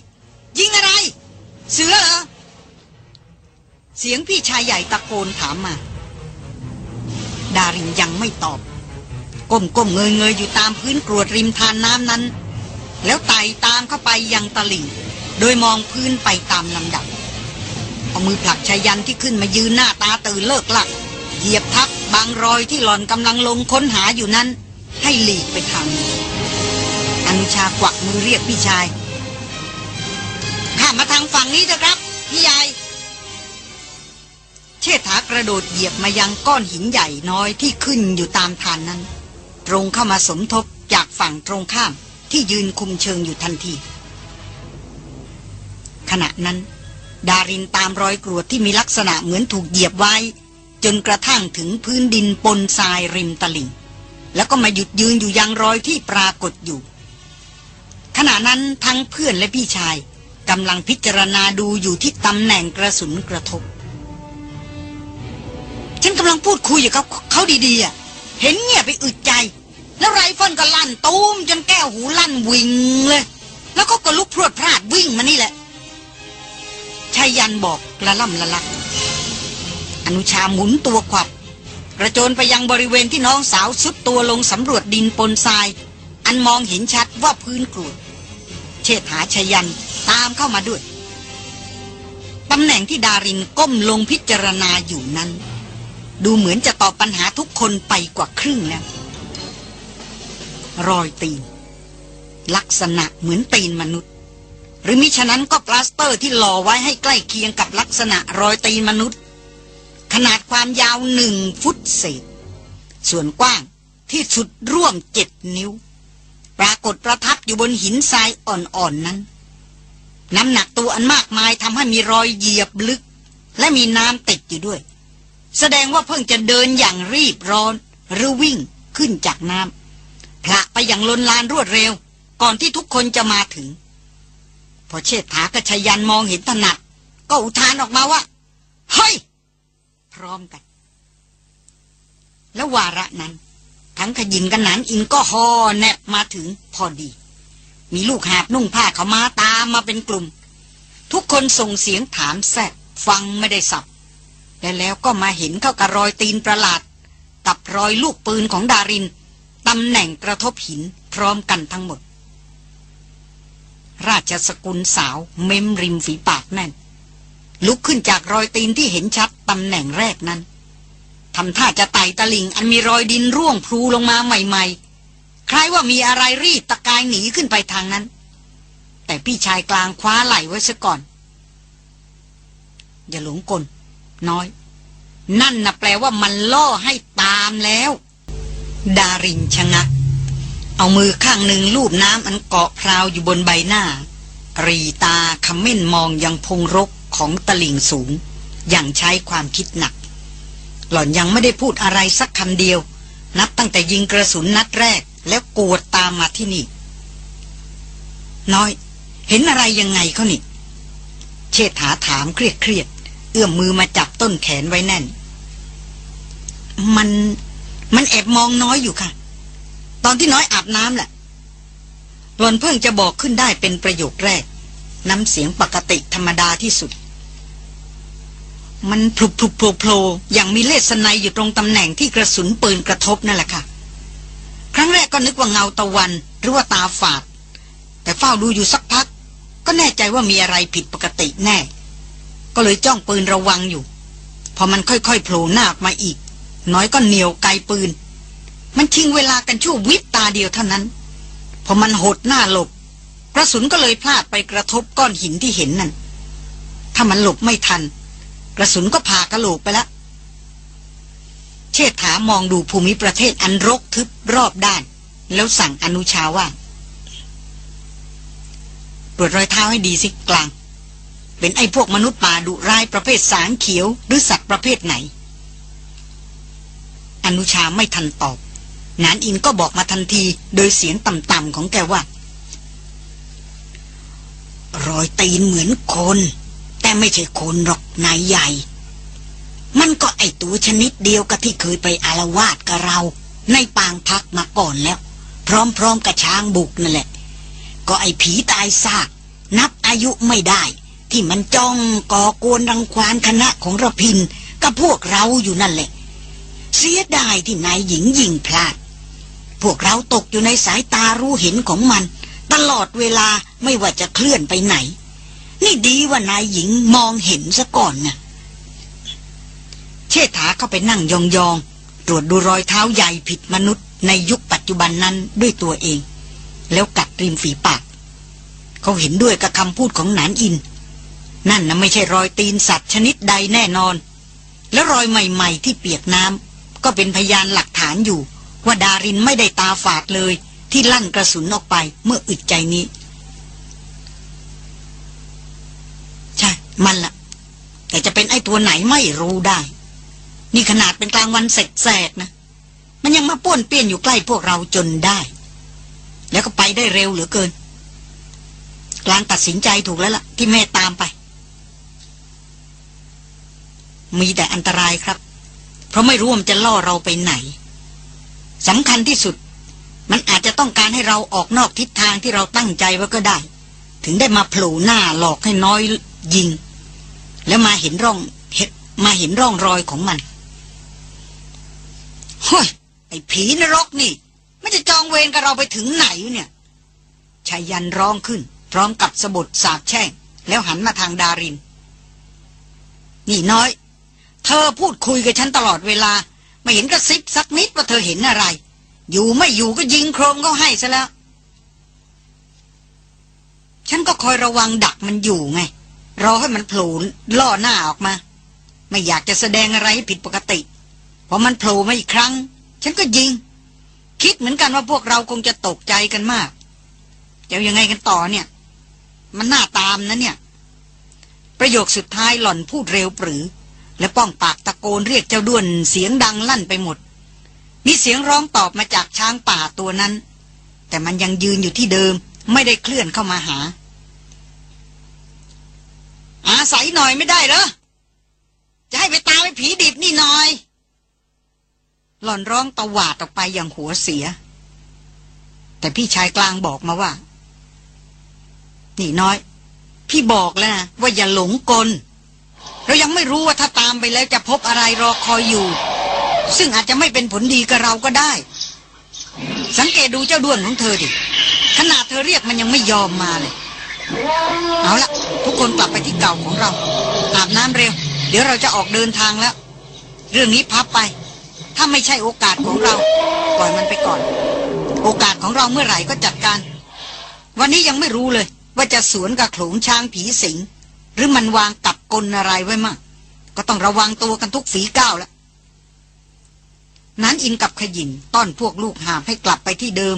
S1: ยิงอะไร เสือเหรอ เสียงพี่ชายใหญ่ตะโกนถามมา ดารินยังไม่ตอบ ก้มก้มเงยเงยอยู่ตามพื้นกรวดริมทานน้ำนั้น แล้วไต่ตามเข้าไปยังตลิ่ง โดยมองพื้นไปตามลำดับเอามือผลักชายันที่ขึ้นมายืนหน้าตาตื่นเลิกหลัก เหยียบทับบางรอยที่หล่อนกำลังลงค้นหาอยู่นั้น ให้หลีกไปทางอนุชากวักมือเรียกพี่ชาย มมาทางฝั่งนี้เถอะครับ พี่ใหญ่ เชษฐากระโดดเหยียบมายังก้อนหินใหญ่น้อยที่ขึ้นอยู่ตามทานนั้น ตรงเข้ามาสมทบจากฝั่งตรงข้ามที่ยืนคุมเชิงอยู่ทันที ขณะนั้น ดารินตามรอยกรวดที่มีลักษณะเหมือนถูกเหยียบไว้ จนกระทั่งถึงพื้นดินปนทรายริมตลิ่ง แล้วก็มาหยุดยืนอยู่ยังรอยที่ปรากฏอยู่ขณะนั้นทั้งเพื่อนและพี่ชาย กำลังพิจารณาดูอยู่ที่ตำแหน่งกระสุนกระทบ ฉันกำลังพูดคุยอยู่กับเขาดีๆอะเห็นเงียบไปอึดใจ แล้วไรเฟิลก็ลั่นตูมจนแก้วหูลั่นวิงเลย แล้วก็ก็ลุกพรวดพลาดวิ่งมานี่แหละชายันบอกละล่ำละลัก อนุชาหมุนตัวขวับกระโจนไปยังบริเวณที่น้องสาวสุดตัวลงสำรวจดินปนทราย อันมองเห็นชัดว่าพื้นกรวด เชษฐาชยันตามเข้ามาด้วยตำแหน่งที่ดารินก้มลงพิจารณาอยู่นั้น ดูเหมือนจะตอบปัญหาทุกคนไปกว่าครึ่งแล้วรอยตีน ลักษณะเหมือนตีนมนุษย์ หรือมิฉะนั้นก็พลาสเตอร์ที่หล่อไว้ให้ใกล้เคียงกับลักษณะรอยตีนมนุษย์ ขนาดความยาวหนึ่งฟุตเศษ ส่วนกว้างที่สุดร่วมเจ็ดนิ้ว ปรากฏประทับอยู่บนหินทรายอ่อนๆนั้น น้ำหนักตัวอันมากมายทำให้มีรอยเหยียบลึก และมีน้ำติดอยู่ด้วย แสดงว่าเพิ่งจะเดินอย่างรีบร้อน หรือวิ่งขึ้นจากน้ำพละไปอย่างลนลานรวดเร็ว ก่อนที่ทุกคนจะมาถึง พอเชษฐากะชยันมองเห็นถนัด ก็อุทานออกมาว่า เฮ้ย พร้อมกัน แล้ววาระนั้น ทั้งขยินกันนันอินก็ฮอแนบมาถึงพอดี มีลูกหาบนุ่งผ้าเขามาตามมาเป็นกลุ่ม ทุกคนส่งเสียงถามแซดฟังไม่ได้สับแต่แล้วก็มาเห็นเข้ากับรอยตีนประหลาด กับรอยลูกปืนของดารินตำแหน่งกระทบหินพร้อมกันทั้งหมด ราชสกุลสาวเม้มริมฝีปากแน่น ลุกขึ้นจากรอยตีนที่เห็นชัดตำแหน่งแรกนั้น ทำท่าจะไต่ตะลิงอันมีรอยดินร่วงพลูลงมาใหม่ๆ คล้ายว่ามีอะไรรีดตะกายหนีขึ้นไปทางนั้น แต่พี่ชายกลางคว้าไหลไว้ซะก่อน อย่าหลงกล น้อย นั่นนะแปลว่ามันล่อให้ตามแล้ว ดารินชะงัก เอามือข้างหนึ่งลูบน้ำอันเกาะพราวอยู่บนใบหน้า รีตาขมิ้นมองยังพงรกของตะลิ่งสูง อย่างใช้ความคิดหนัก หล่อนยังไม่ได้พูดอะไรสักคำเดียว นับตั้งแต่ยิงกระสุนนัดแรก แล้วกวดตามมาที่นี่ น้อย เห็นอะไรยังไงเขานี่ เชษฐาถามเครียดเครียดเอื้อมมือมาจับต้นแขนไว้แน่น มันมันแอบมองน้อยอยู่ค่ะ ตอนที่น้อยอาบน้ำแหละหลอนเพิ่งจะบอกขึ้นได้เป็นประโยคแรก น้ำเสียงปกติธรรมดาที่สุด มันพลุบพลุบโผล่โผล่อย่างมีเลสไนอยู่ตรงตำแหน่งที่กระสุนปืนกระทบนั่นแหละค่ะ ครั้งแรกก็นึกว่าเงาตะวันหรือว่าตาฝาด แต่เฝ้าดูอยู่สักพัก ก็แน่ใจว่ามีอะไรผิดปกติแน่ ก็เลยจ้องปืนระวังอยู่ พอมันค่อยๆโผล่หน้าออกมาอีก น้อยก็เหนียวไกลปืน มันชิงเวลากันชั่ววิบตาเดียวเท่านั้น พอมันหดหน้าหลบกระสุนก็เลยพลาดไปกระทบก้อนหินที่เห็นนั่น ถ้ามันหลบไม่ทัน กระสุนก็ผ่ากระโหลกไปแล้ว เชษฐามองดูภูมิประเทศอันรกทึบรอบด้าน แล้วสั่งอนุชาว่าตรวจรอยเท้าให้ดีสิกลาง เป็นไอ้พวกมนุษย์ป่าดุร้ายประเภทสางเขียว หรือสัตว์ประเภทไหน อนุชาไม่ทันตอบนานอินก็บอกมาทันทีโดยเสียงต่ำๆของแกว่า รอยตีนเหมือนคน ไม่ใช่คนหรอกนายใหญ่ มันก็ไอตัวชนิดเดียวกับที่เคยไปอารวาสกับเรา ในปางพักมาก่อนแล้ว พร้อมๆกับช้างบุกนั่นแหละ ก็ไอผีตายซาก นับอายุไม่ได้ ที่มันจ้องก่อกวนรังควานคณะของระพินกับพวกเราอยู่นั่นแหละ เสียดายที่นายหญิงยิงพลาด พวกเราตกอยู่ในสายตารู้เห็นของมัน ตลอดเวลาไม่ว่าจะเคลื่อนไปไหน นี่ดีว่านายหญิงมองเห็นซะก่อนนะเชษฐาเข้าไปนั่งยองๆ ตรวจดูรอยเท้าใหญ่ผิดมนุษย์ในยุคปัจจุบันนั้นด้วยตัวเอง แล้วกัดริมฝีปาก เขาเห็นด้วยกับคำพูดของหนานอิน นั่นนะไม่ใช่รอยตีนสัตว์ชนิดใดแน่นอน และรอยใหม่ ๆ ที่เปียกน้ำก็เป็นพยานหลักฐานอยู่ ว่าดารินไม่ได้ตาฝาดเลยที่ลั่นกระสุนออกไปเมื่ออึดใจนี้ ใช่ มันละแต่จะเป็นไอ้ตัวไหนไม่รู้ได้ นี่ขนาดเป็นกลางวันเสกๆนะ มันยังมาป้วนเปี้ยนอยู่ใกล้พวกเราจนได้ แล้วก็ไปได้เร็วเหลือเกินกลางตัดสินใจถูกแล้วล่ะ ที่แม่ตามไป มีแต่อันตรายครับ เพราะไม่รู้ว่ามันจะล่อเราไปไหนสำคัญที่สุด มันอาจจะต้องการให้เราออกนอกทิศทางที่เราตั้งใจไว้ก็ได้ ถึงได้มาโผล่หน้าหลอกให้น้อยยิง แล้วมาเห็นร่องเห็นมาเห็นร่องรอยของมันเฮ้ยไอ้ผีนรกนี่ มันจะจองเวรกับเราไปถึงไหนเนี่ยชายันร้องขึ้น พร้อมกับสะบดสาบแช่ง แล้วหันมาทางดาริน นี่น้อย เธอพูดคุยกับฉันตลอดเวลา ไม่เห็นกระซิบสักนิดว่าเธอเห็นอะไร อยู่ไม่อยู่ก็ยิงโครมเขาให้ซะแล้ว ฉันก็คอยระวังดักมันอยู่ไง รอให้มันโผล่ล่อหน้าออกมา ไม่อยากจะแสดงอะไรให้ผิดปกติพอมันโผล่มาอีกครั้ง ฉันก็ยิง คิดเหมือนกันว่าพวกเราคงจะตกใจกันมากจะยังไงกันต่อเนี่ย มันน่าตามนะเนี่ย ประโยคสุดท้ายหล่อนพูดเร็วปรือ และป้องปากตะโกนเรียกเจ้าด้วนเสียงดังลั่นไปหมด มีเสียงร้องตอบมาจากช้างป่าตัวนั้น แต่มันยังยืนอยู่ที่เดิมไม่ได้เคลื่อนเข้ามาหา อาศัยหน่อยไม่ได้เหรอ จะให้ไปตามไอ้ผีดิบนี่หน่อย หล่อนร้องตะหวาดออกไปอย่างหัวเสีย แต่พี่ชายกลางบอกมาว่า นี่น้อย พี่บอกแล้วนะว่าอย่าหลงกล เรายังไม่รู้ว่าถ้าตามไปแล้วจะพบอะไรรอคอยอยู่ ซึ่งอาจจะไม่เป็นผลดีกับเราก็ได้ สังเกตดูเจ้าด้วนของเธอดิขนาดเธอเรียกมันยังไม่ยอมมาเลย เอาละทุกคนกลับไปที่เก่าของเรา อาบน้ำเร็ว เดี๋ยวเราจะออกเดินทางแล้ว เรื่องนี้พับไป ถ้าไม่ใช่โอกาสของเรา ปล่อยมันไปก่อน โอกาสของเราเมื่อไหร่ก็จัดการ วันนี้ยังไม่รู้เลย ว่าจะสวนกับโขลงช้างผีสิง หรือมันวางกับกลอะไรไว้มั่งก็ต้องระวังตัวกันทุกฝีก้าวแล้วนั้นอินกับขยินต้อนพวกลูกหาให้กลับไปที่เดิม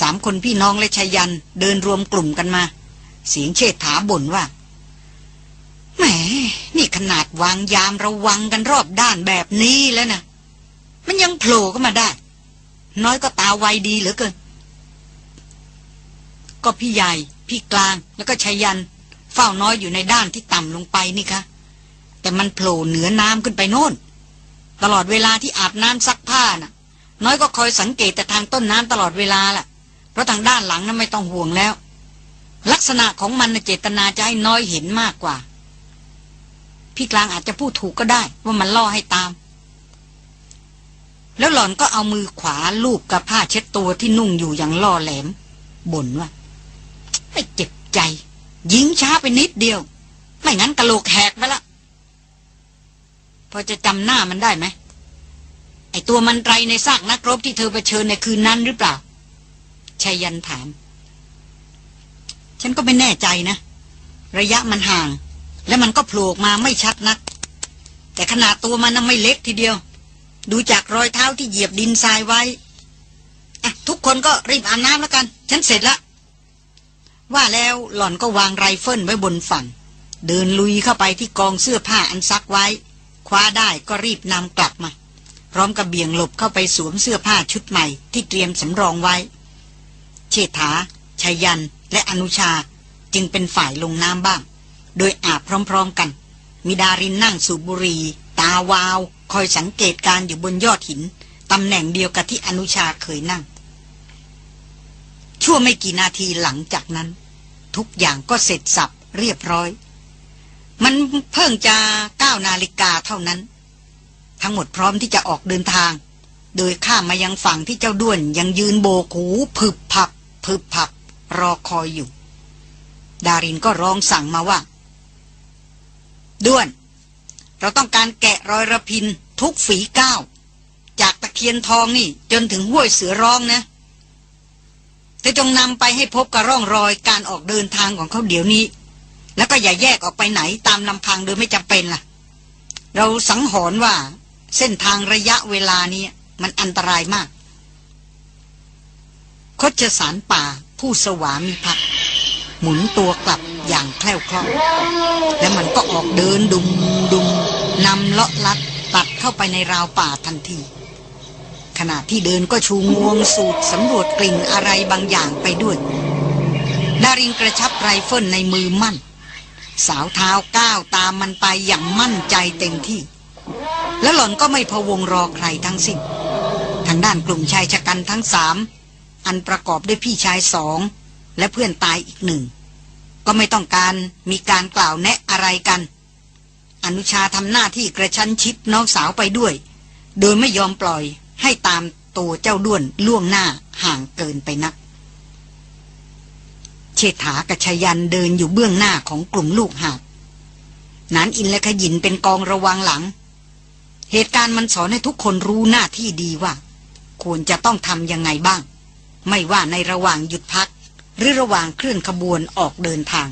S1: สามคนพี่น้องและชายันเดินรวมกลุ่มกันมา เสียงเชษฐาบ่นว่า แหม นี่ขนาดวางยามระวังกันรอบด้านแบบนี้แล้วนะมันยังโผล่ก็มาได้ น้อยก็ตาไวดีเหลือเกิน ก็พี่ใหญ่ พี่กลางแล้วก็ชายัน เฝ้าน้อยอยู่ในด้านที่ต่ำลงไปนี่คะ แต่มันโผล่เหนือน้ำขึ้นไปโน่น ตลอดเวลาที่อาบน้ำซักผ้าน่ะ น้อยก็คอยสังเกตแต่ทางต้นน้ำตลอดเวลาแหละเพราะทางด้านหลังนั้นไม่ต้องห่วงแล้ว ลักษณะของมันเจตนาจะให้น้อยเห็นมากกว่า พี่กลางอาจจะพูดถูกก็ได้ ว่ามันล่อให้ตาม แล้วหล่อนก็เอามือขวาลูบกับผ้าเช็ดตัวที่นุ่งอยู่อย่างล่อแหลมบ่นว่าไม่เจ็บใจยิงช้าไปนิดเดียว ไม่งั้นกะโหลกแหกไปละพอจะจำหน้ามันได้ไหมไอตัวมันไรในซากนักรบที่เธอเผชิญในคืนนั้นหรือเปล่าชายันถาม ฉันก็ไม่แน่ใจนะ ระยะมันห่าง แล้วมันก็โผล่มาไม่ชัดนัก แต่ขนาดตัวมันน่ะไม่เล็กทีเดียว ดูจากรอยเท้าที่เหยียบดินทรายไว้อะทุกคนก็รีบอาบน้ำแล้วกัน ฉันเสร็จละว่าแล้วหล่อนก็วางไรเฟิลไว้บนฝั่ง เดินลุยเข้าไปที่กองเสื้อผ้าอันซักไว้ คว้าได้ก็รีบนำกลับมา พร้อมกับเบี่ยงหลบเข้าไปสวมเสื้อผ้าชุดใหม่ที่เตรียมสำรองไว้ เชษฐาชายัน และอนุชาจึงเป็นฝ่ายลงน้ำบ้าง โดยอาบพร้อมๆกันมีดารินนั่งสูบบุหรี่ตาวาว คอยสังเกตการอยู่บนยอดหิน ตำแหน่งเดียวกับที่อนุชาเคยนั่ง ชั่วไม่กี่นาทีหลังจากนั้น ทุกอย่างก็เสร็จสับเรียบร้อย มันเพิ่งจะเก้านาฬิกาเท่านั้น ทั้งหมดพร้อมที่จะออกเดินทาง โดยข้ามมายังฝั่งที่เจ้าด้วนยังยืนโบกหูผึบผับผึบผับ รอคอยอยู่ ดารินก็ร้องสั่งมาว่า ด้วน เราต้องการแกะรอยระพินทุกฝีก้าว จากตะเคียนทองนี่ จนถึงห้วยเสือร้องนะเธอจงนำไปให้พบกับร่องรอยการออกเดินทางของเขาเดี๋ยวนี้ แล้วก็อย่าแยกออกไปไหนตามลำพังโดยไม่จำเป็นล่ะ เราสังหรณ์ว่า เส้นทางระยะเวลานี้มันอันตรายมาก คดสารป่า ผู้สวามิภักดิ์หมุนตัวกลับอย่างแคล่วคล่องและมันก็ออกเดินดุมดุมนำเลาะลัดตัดเข้าไปในราวป่าทันที ขณะที่เดินก็ชูงวงสูดสำรวจกลิ่นอะไรบางอย่างไปด้วยดารินกระชับไรเฟิลในมือมั่น สาวเท้าก้าวตามมันไปอย่างมั่นใจเต็มที่ แล้วหล่อนก็ไม่พะวงรอใครทั้งสิ้นทางด้านกลุ่มชายชะกันทั้งสาม อันประกอบด้วยพี่ชายสอง และเพื่อนตายอีกหนึ่ง ก็ไม่ต้องการมีการกล่าวแนะอะไรกัน อนุชาทำหน้าที่กระชั้นชิดน้องสาวไปด้วย โดยไม่ยอมปล่อยให้ตามตัวเจ้าด้วนล่วงหน้าห่างเกินไปนัก เชษฐากับชยันเดินอยู่เบื้องหน้าของกลุ่มลูกหาบนานอินและขยินเป็นกองระวังหลัง เหตุการณ์มันสอนให้ทุกคนรู้หน้าที่ดีว่า ควรจะต้องทำยังไงบ้าง ไม่ว่าในระหว่างหยุดพัก หรือระหว่างเคลื่อนขบวนออกเดินทาง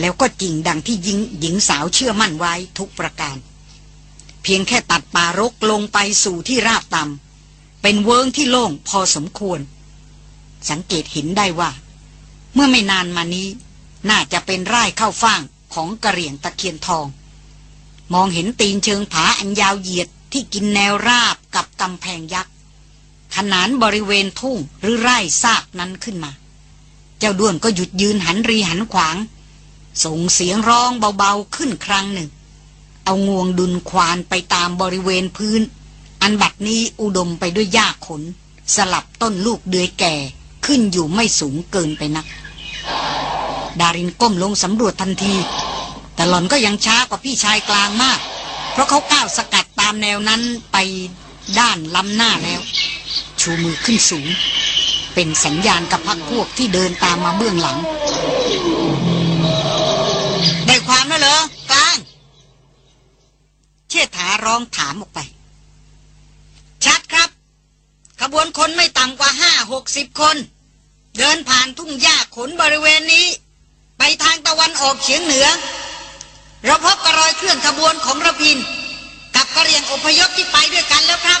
S1: แล้วก็จริงดังที่หญิงหญิงสาวเชื่อมั่นไว้ทุกประการ เพียงแค่ตัดป่ารกลงไปสู่ที่ราบต่ำเป็นเวิงที่โล่งพอสมควร สังเกตเห็นได้ว่า เมื่อไม่นานมานี้ น่าจะเป็นไร่เข้าฟ่างของกระเหรี่ยงตะเคียนทอง มองเห็นตีนเชิงผาอันยาวเหยียดที่กินแนวราบกับกำแพงยักษ์ ขนานบริเวณทุ่งหรือไร่ซากนั้นขึ้นมา เจ้าด้วนก็หยุดยืนหันรีหันขวาง ส่งเสียงร้องเบาๆขึ้นครั้งหนึ่ง เอางวงดุนควานไปตามบริเวณพื้น อันบัดนี้อุดมไปด้วยหญ้าขน สลับต้นลูกเดือยแก่ขึ้นอยู่ไม่สูงเกินไปนัก ดารินก้มลงสำรวจทันที แต่หล่อนก็ยังช้ากว่าพี่ชายกลางมาก เพราะเขาก้าวสกัดตามแนวนั้นไปด้านล้ำหน้าแล้ว ชูมือขึ้นสูง เป็นสัญญาณกับพักพวกที่เดินตามมาเบื้องหลัง ได้ความแล้วเหรอกลาง เชษฐาร้องถามออกไป ชัดครับ ขบวนคนไม่ต่ำกว่าห้าหกสิบคน เดินผ่านทุ่งหญ้าขนบริเวณนี้ ไปทางตะวันออกเฉียงเหนือ เราพบกระรอยเคลื่อนขบวนของระพิน กับกระเรียงอพยพที่ไปด้วยกันแล้วครับ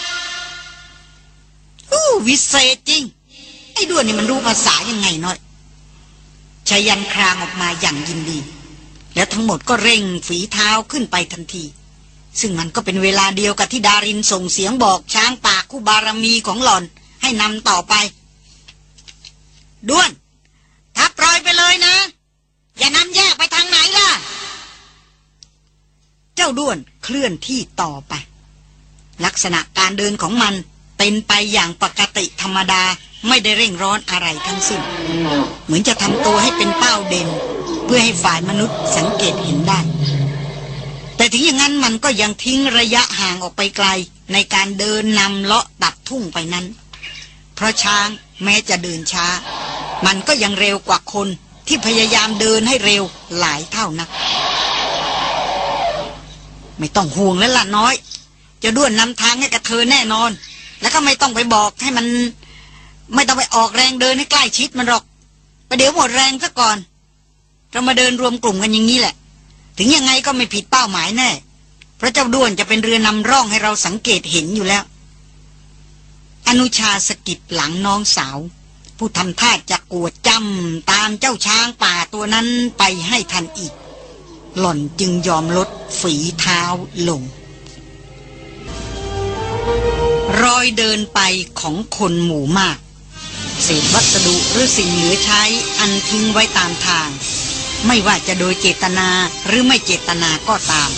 S1: วิเศษจริง ไอ้ด้วนนี่มันรู้ภาษายังไงน้อยชายันครางออกมาอย่างยินดี แล้วทั้งหมดก็เร่งฝีเท้าขึ้นไปทันที ซึ่งมันก็เป็นเวลาเดียวกับที่ดารินส่งเสียงบอกช้างป่าคู่บารมีของหล่อนให้นำต่อไป ด้วน ทับรอยไปเลยนะ อย่านำแยกไปทางไหนล่ะ เจ้าด้วนเคลื่อนที่ต่อไป ลักษณะการเดินของมัน เป็นไปอย่างปกติธรรมดาไม่ได้เร่งร้อนอะไรทั้งสิ้น เหมือนจะทำตัวให้เป็นเป้าเด่น เพื่อให้ฝ่ายมนุษย์สังเกตเห็นได้ แต่ถึงอย่างนั้นมันก็ยังทิ้งระยะห่างออกไปไกล ในการเดินนำเลาะตัดทุ่งไปนั้น เพราะช้างแม้จะเดินช้า มันก็ยังเร็วกว่าคนที่พยายามเดินให้เร็วหลายเท่านัก ไม่ต้องห่วงแล้วล่ะน้อย จะด้วนนำทางให้กับเธอแน่นอน แล้วก็ไม่ต้องไปบอกให้มัน ไม่ต้องไปออกแรงเดินให้ใกล้ชิดมันหรอกไปเดี๋ยวหมดแรงซะก่อน เรามาเดินรวมกลุ่มกันอย่างนี้แหละ ถึงยังไงก็ไม่ผิดเป้าหมายแน่เพราะเจ้าด้วนจะเป็นเรือนำร่องให้เราสังเกตเห็นอยู่แล้ว อนุชาสกิดหลังน้องสาว ผู้ทำท่าจะกวดจำตามเจ้าช้างป่าตัวนั้นไปให้ทันอีก หล่อนจึงยอมลดฝีเท้าลง รอยเดินไปของคนหมู่มาก เศษวัสดุหรือสิ่งเหลือใช้อันทิ้งไว้ตามทาง ไม่ว่าจะโดยเจตนาหรือไม่เจตนาก็ตาม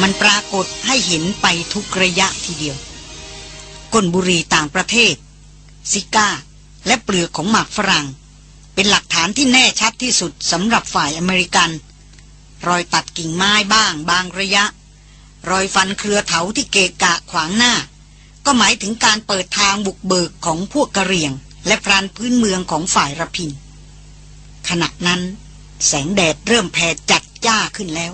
S1: มันปรากฏให้เห็นไปทุกระยะทีเดียว ก้นบุรีต่างประเทศ ซิก้า และเปลือกของหมากฝรั่ง เป็นหลักฐานที่แน่ชัดที่สุดสำหรับฝ่ายอเมริกัน รอยตัดกิ่งไม้บ้าง บางระยะ รอยฟันเครือเถาที่เกะกะขวางหน้า ก็หมายถึงการเปิดทางบุกเบิกของพวกกะเหรี่ยง และพรานพื้นเมืองของฝ่ายระพิน ขณะนั้น แสงแดดเริ่มแผดจัดจ้าขึ้นแล้ว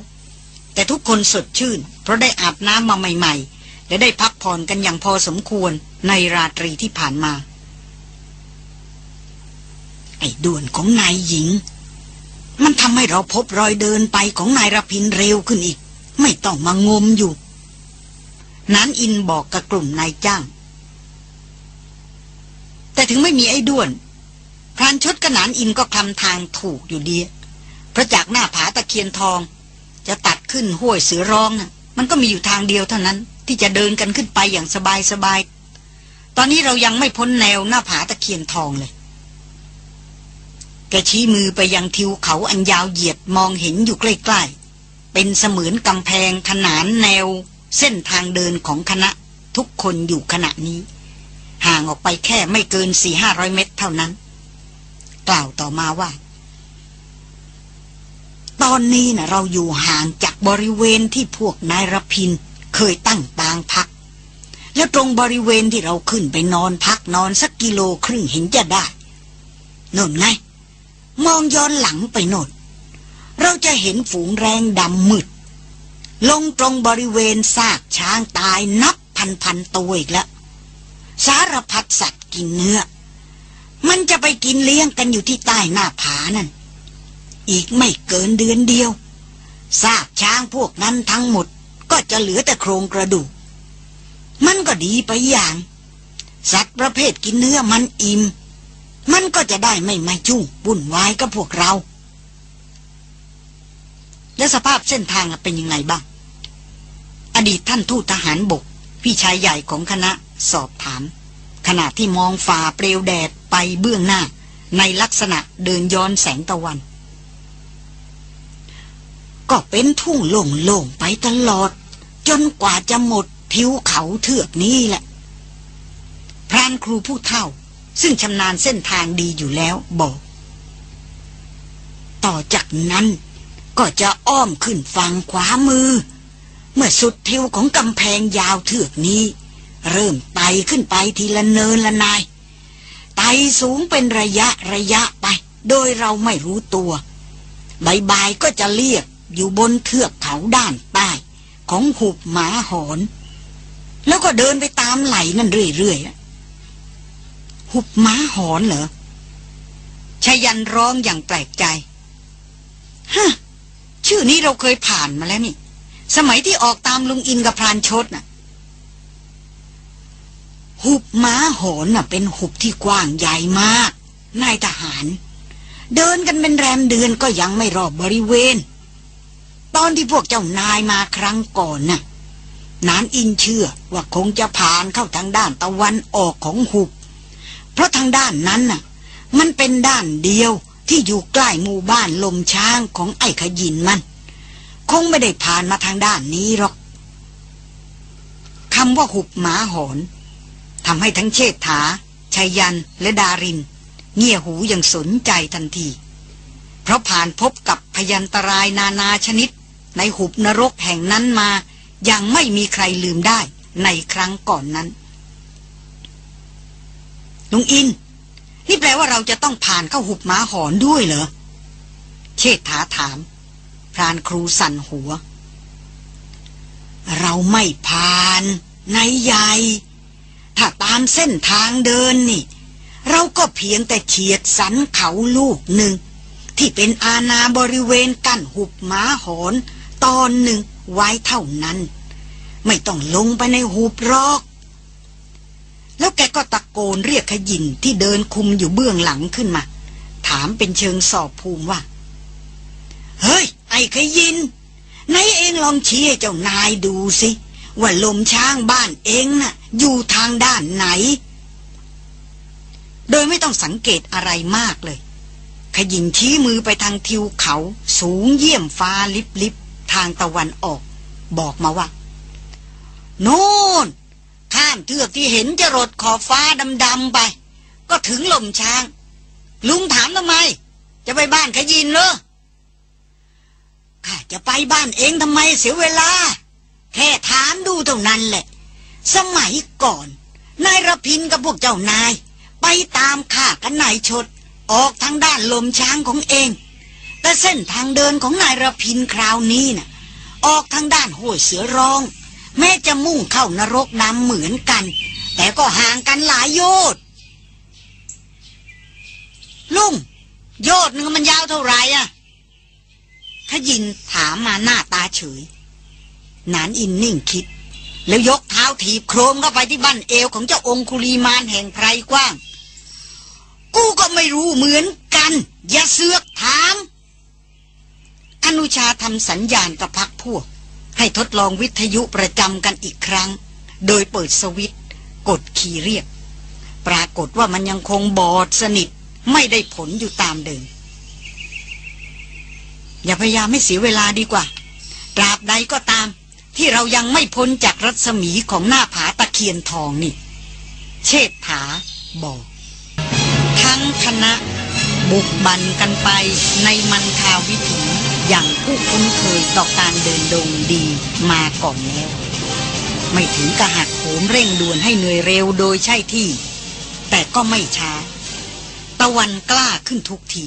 S1: แต่ทุกคนสดชื่น เพราะได้อาบน้ำมาใหม่ ๆ และได้พักผ่อนกันอย่างพอสมควรในราตรีที่ผ่านมา ไอ้ด่วนของนายหญิง มันทำให้เราพบรอยเดินไปของนายระพินเร็วขึ้นอีก ไม่ต้องมางมอยู่ นั้นอินบอกกับกลุ่มนายจ้าง แต่ถึงไม่มีไอ้ด้วน พรานชดกระนานอินก็คลำทางถูกอยู่ดีเพราะจากหน้าผาตะเคียนทอง จะตัดขึ้นห้วยเสือร้องนะ่ะ มันก็มีอยู่ทางเดียวเท่านั้น ที่จะเดินกันขึ้นไปอย่างสบายสบายตอนนี้เรายังไม่พ้นแนวหน้าผาตะเคียนทองเลยแกชี้มือไปยังทิวเขาอันยาวเหยียดมองเห็นอยู่ใกล้ๆ เป็นเสมือนกำแพงขนานแนว เส้นทางเดินของคณะทุกคนอยู่ขณะนี้ ห่างออกไปแค่ไม่เกินสี่ห้าร้อยเมตรเท่านั้น กล่าวต่อมาว่า ตอนนี้นะเราอยู่ห่างจากบริเวณที่พวกนายรพินเคยตั้งปางพัก แล้วตรงบริเวณที่เราขึ้นไปนอนพักนอนสักกิโลครึ่งเห็นจะได้นนไงมองย้อนหลังไปโน่นเราจะเห็นฝูงแรงดำมืด ลงตรงบริเวณซากช้างตายนับพันพันตัวอีกแล้ว สารพัดสัตว์กินเนื้อ มันจะไปกินเลี้ยงกันอยู่ที่ใต้หน้าผานั่น อีกไม่เกินเดือนเดียวซากช้างพวกนั้นทั้งหมดก็จะเหลือแต่โครงกระดูก มันก็ดีไปอย่าง สัตว์ประเภทกินเนื้อมันอิ่ม มันก็จะได้ไม่มาจุ่งวุ่นวายกับพวกเรา และสภาพเส้นทางเป็นยังไงบ้าง อดีตท่านทูตทหารบก พี่ชายใหญ่ของคณะสอบถาม ขณะที่มองฝ่าเปลวแดดไปเบื้องหน้า ในลักษณะเดินย้อนแสงตะวัน ก็เป็นทุ่งโล่งๆไปตลอด จนกว่าจะหมดทิวเขาเทือกนี้แหละ พรานครูผู้เฒ่า ซึ่งชำนาญเส้นทางดีอยู่แล้วบอก ต่อจากนั้น ก็จะอ้อมขึ้นฝั่งขวามือ เมื่อสุดทิวของกำแพงยาวเทือกนี้ เริ่มไต่ขึ้นไปทีละเนินละนาย ไต่สูงเป็นระยะระยะไป โดยเราไม่รู้ตัวใบายก็จะเรียกอยู่บนเทือกเขาด้านใต้ ของหุบหมาหอน แล้วก็เดินไปตามไหลนั่นเรื่อยๆหุบหมาหอนเหรอชายันร้องอย่างแปลกใจฮะ ชื่อนี้เราเคยผ่านมาแล้วนี่ สมัยที่ออกตามลุงอินกับพรานชดน่ะ หุบม้าโหนน่ะ เป็นหุบที่กว้างใหญ่มาก นายทหาร เดินกันเป็นแรมเดือนก็ยังไม่รอบบริเวณ ตอนที่พวกเจ้านายมาครั้งก่อนน่ะนานอินเชื่อว่าคงจะผ่านเข้าทางด้านตะวันออกของหุบ เพราะทางด้านนั้นน่ะ มันเป็นด้านเดียว ที่อยู่ใกล้หมู่บ้านลมช้างของไอ้ขยินมัน คงไม่ได้ผ่านมาทางด้านนี้หรอกคำว่าหุบหมาหอนทำให้ทั้งเชษฐาชัยยันและดาริน เงี่ยหูอย่างสนใจทันที เพราะผ่านพบกับพยันตรายนานาชนิด ในหุบนรกแห่งนั้นมาอย่างไม่มีใครลืมได้ในครั้งก่อนนั้นลุงอิน นี่แปลว่าเราจะต้องผ่านเข้าหุบม้าหอนด้วยเหรอ เชษฐาถาม พรานครูสั่นหัว เราไม่ผ่านนายใหญ่ ถ้าตามเส้นทางเดินนี่ เราก็เพียงแต่เฉียดสันเขาลูกหนึ่ง ที่เป็นอาณาบริเวณกั้นหุบม้าหอน ตอนหนึ่งไว้เท่านั้น ไม่ต้องลงไปในหุบรอก แล้วแกก็ตะโกนเรียกขยินที่เดินคุมอยู่เบื้องหลังขึ้นมา ถามเป็นเชิงสอบภูมิว่า เฮ้ย ไอ้ขยินนายเองลองชี้ให้เจ้านายดูสิ ว่าลมช้างบ้านเองนะ่ะ อยู่ทางด้านไหน โดยไม่ต้องสังเกตอะไรมากเลย ขยินชี้มือไปทางทิวเขา สูงเยี่ยมฟ้าลิบลิบทางตะวันออก บอกมาว่า โน่น ข้ามเทือกที่เห็นจะรดขอบฟ้าดำๆไป ก็ถึงลมช้าง ลุงถามทำไม จะไปบ้านขยินเหรอข้าจะไปบ้านเองทำไมเสียเวลา แค่ถามดูเท่านั้นแหละ สมัยก่อน นายรพินกับพวกเจ้านาย ไปตามข้ากันนายชด ออกทางด้านลมช้างของเอง แต่เส้นทางเดินของนายรพินคราวนี้นะ่ะ ออกทางด้านห้วยเสือร้อง แม้จะมุ่งเข้านรกน้ำเหมือนกัน แต่ก็ห่างกันหลายโยชน์ลุงโยชน์นึงมันยาวเท่าไหร่อะขยินถามมาหน้าตาเฉย นานอินนิ่งคิด แล้วยกเท้าถีบโครมเข้าไปที่บั้นเอวของเจ้าองคุลีมานแห่งไพรกว้าง กูก็ไม่รู้เหมือนกัน อย่าเสือกถาม อนุชาทำสัญญาณกับพักพวก ให้ทดลองวิทยุประจำกันอีกครั้ง โดยเปิดสวิตกดคีย์เรียก ปรากฏว่ามันยังคงบอดสนิทไม่ได้ผลอยู่ตามเดิม อย่าพยายามไม่เสียเวลาดีกว่า ตราบใดก็ตาม ที่เรายังไม่พ้นจากรัศมีของหน้าผาตะเคียนทองนี่ เชษฐาบอก ทั้งคณะ บุกบันกันไปในมันคาวิถีอย่างผู้คุ้นเคยต่อการเดินดงดีมาก่อนแล้ว ไม่ถึงกระหักโหมเร่งด่วนให้เหนื่อยเร็วโดยใช่ที่ แต่ก็ไม่ช้า ตะวันกล้าขึ้นทุกที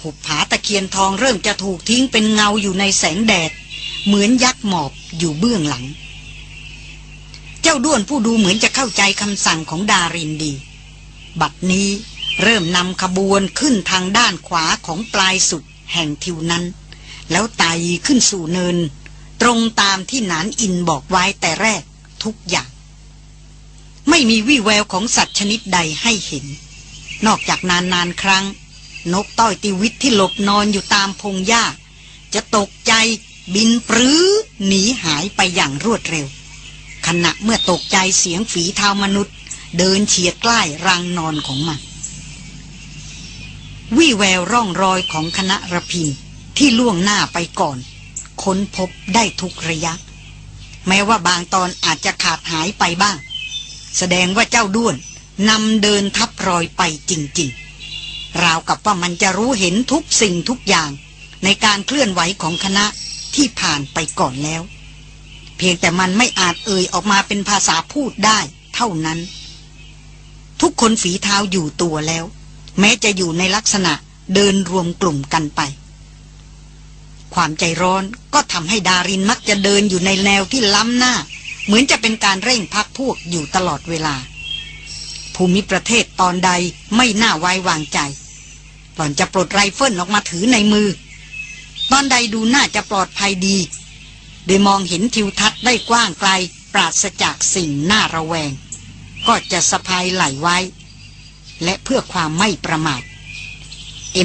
S1: หุบผาตะเคียนทองเริ่มจะถูกทิ้งเป็นเงาอยู่ในแสงแดด เหมือนยักษ์หมอบอยู่เบื้องหลัง เจ้าด้วนผู้ดูเหมือนจะเข้าใจคำสั่งของดารินดี บัดนี้ เริ่มนำขบวนขึ้นทางด้านขวาของปลายสุดแห่งทิวนั้น แล้วไต่ขึ้นสู่เนิน ตรงตามที่นานอินบอกไว้แต่แรกทุกอย่าง ไม่มีวี่แววของสัตว์ชนิดใดให้เห็น นอกจากนานนานครั้ง นกต้อยติวิตที่หลบนอนอยู่ตามพงหญ้า จะตกใจบินปรือหนีหายไปอย่างรวดเร็ว ขณะเมื่อตกใจเสียงฝีเท้ามนุษย์ เดินเฉียดใกล้รังนอนของมัน วี่แววร่องรอยของคณะระพินที่ล่วงหน้าไปก่อน ค้นพบได้ทุกระยะ แม้ว่าบางตอนอาจจะขาดหายไปบ้าง แสดงว่าเจ้าด้วนนำเดินทับรอยไปจริง ๆ ราวกับว่ามันจะรู้เห็นทุกสิ่งทุกอย่าง ในการเคลื่อนไหวของคณะที่ผ่านไปก่อนแล้ว เพียงแต่มันไม่อาจเอ่ยออกมาเป็นภาษาพูดได้ เท่านั้น ทุกคนฝีเท้าอยู่ตัวแล้ว แม้จะอยู่ในลักษณะเดินรวมกลุ่มกันไป ความใจร้อนก็ทำให้ดารินมักจะเดินอยู่ในแนวที่ล้ำหน้า เหมือนจะเป็นการเร่งพักพวกอยู่ตลอดเวลา ภูมิประเทศตอนใดไม่น่าไว้วางใจ หล่อนจะปลดไรเฟิลออกมาถือในมือ ตอนใดดูน่าจะปลอดภัยดี โดยมองเห็นทิวทัศน์ได้กว้างไกลปราศจากสิ่งน่าระแวง ก็จะสะพายไหล่ไว้ และเพื่อความไม่ประมาท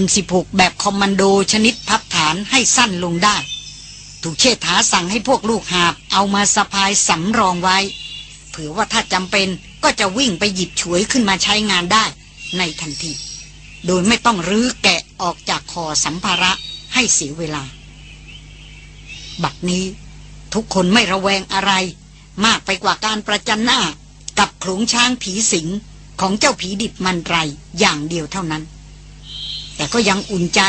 S1: M16 แบบคอมมานโดชนิดพับฐานให้สั้นลงได้ ถูกเชษฐาสั่งให้พวกลูกหาบเอามาสะพายสำรองไว้ เผื่อว่าถ้าจำเป็นก็จะวิ่งไปหยิบฉวยขึ้นมาใช้งานได้ในทันที โดยไม่ต้องรื้อแกะออกจากคอสัมภาระให้เสียเวลา บัดนี้ทุกคนไม่ระแวงอะไร มากไปกว่าการประจันหน้ากับขลงช้างผีสิง ของเจ้าผีดิบมันไรอย่างเดียวเท่านั้น แต่ก็ยังอุ่นใจ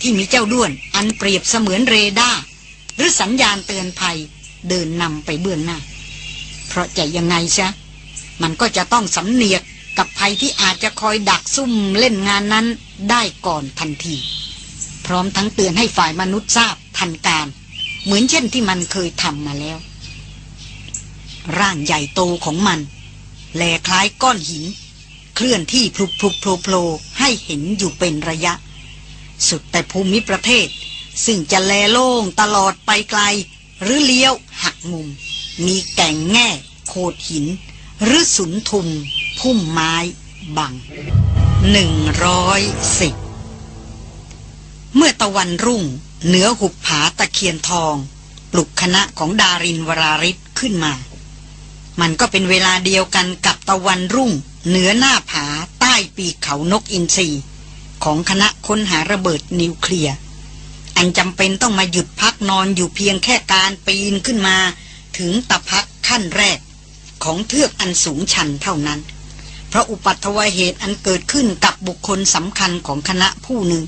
S1: ที่มีเจ้าด้วนอันเปรียบเสมือนเรดาร์หรือสัญญาณเตือนภัยเดินนำไปเบื้องหน้า เพราะจะยังไงซะมันก็จะต้องสำเนียกกับภัยที่อาจจะคอยดักซุ่มเล่นงานนั้นได้ก่อนทันที พร้อมทั้งเตือนให้ฝ่ายมนุษย์ทราบทันการ เหมือนเช่นที่มันเคยทำมาแล้ว ร่างใหญ่โตของมัน แลคล้ายก้อนหิน เคลื่อนที่พลุบพลุบโผล่ให้เห็นอยู่เป็นระยะ สุดแต่ภูมิประเทศ ซึ่งจะแลโล่งตลอดไปไกล หรือเลี้ยวหักมุม มีแก่งแง่โขดหิน หรือสุนทุม พุ่มไม้บังหนึ่งร้อยสิบเมื่อตะวันรุ่ง เหนือหุบผาตะเคียนทอง ปลุกคณะของดารินวราริศขึ้นมา มันก็เป็นเวลาเดียวกันกับตะวันรุ่ง เหนือหน้าผาใต้ปีกเขานกอินทรีของคณะค้นหาระเบิดนิวเคลียร์อันจำเป็นต้องมาหยุดพักนอนอยู่เพียงแค่การปีนขึ้นมา ถึงตะพักขั้นแรก ของเทือกอันสูงชันเท่านั้น เพราะอุปัทวเหตุอันเกิดขึ้นกับบุคคลสำคัญของคณะผู้หนึ่ง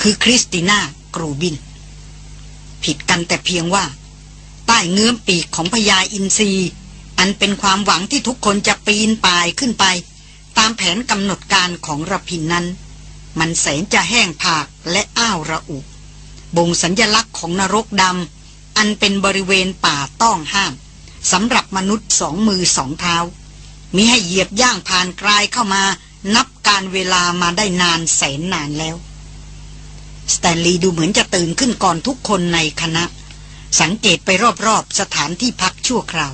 S1: คือคริสติน่ากรูบิน ผิดกันแต่เพียงว่า ใต้เงื้อมปีกของพญาอินทรี อันเป็นความหวังที่ทุกคนจะปีนป่ายขึ้นไป ตามแผนกำหนดการของระพินนั้น มันแสนจะแห้งผากและอ้าวระอุบ่งสัญญลักษณ์ของนรกดำอันเป็นบริเวณป่าต้องห้ามสำหรับมนุษย์สองมือสองเท้า มิให้เหยียบย่างผ่านกลายเข้ามา นับการเวลามาได้นานแสนนานแล้ว สแตนลีย์ดูเหมือนจะตื่นขึ้นก่อนทุกคนในคณะ สังเกตไปรอบๆสถานที่พักชั่วคราว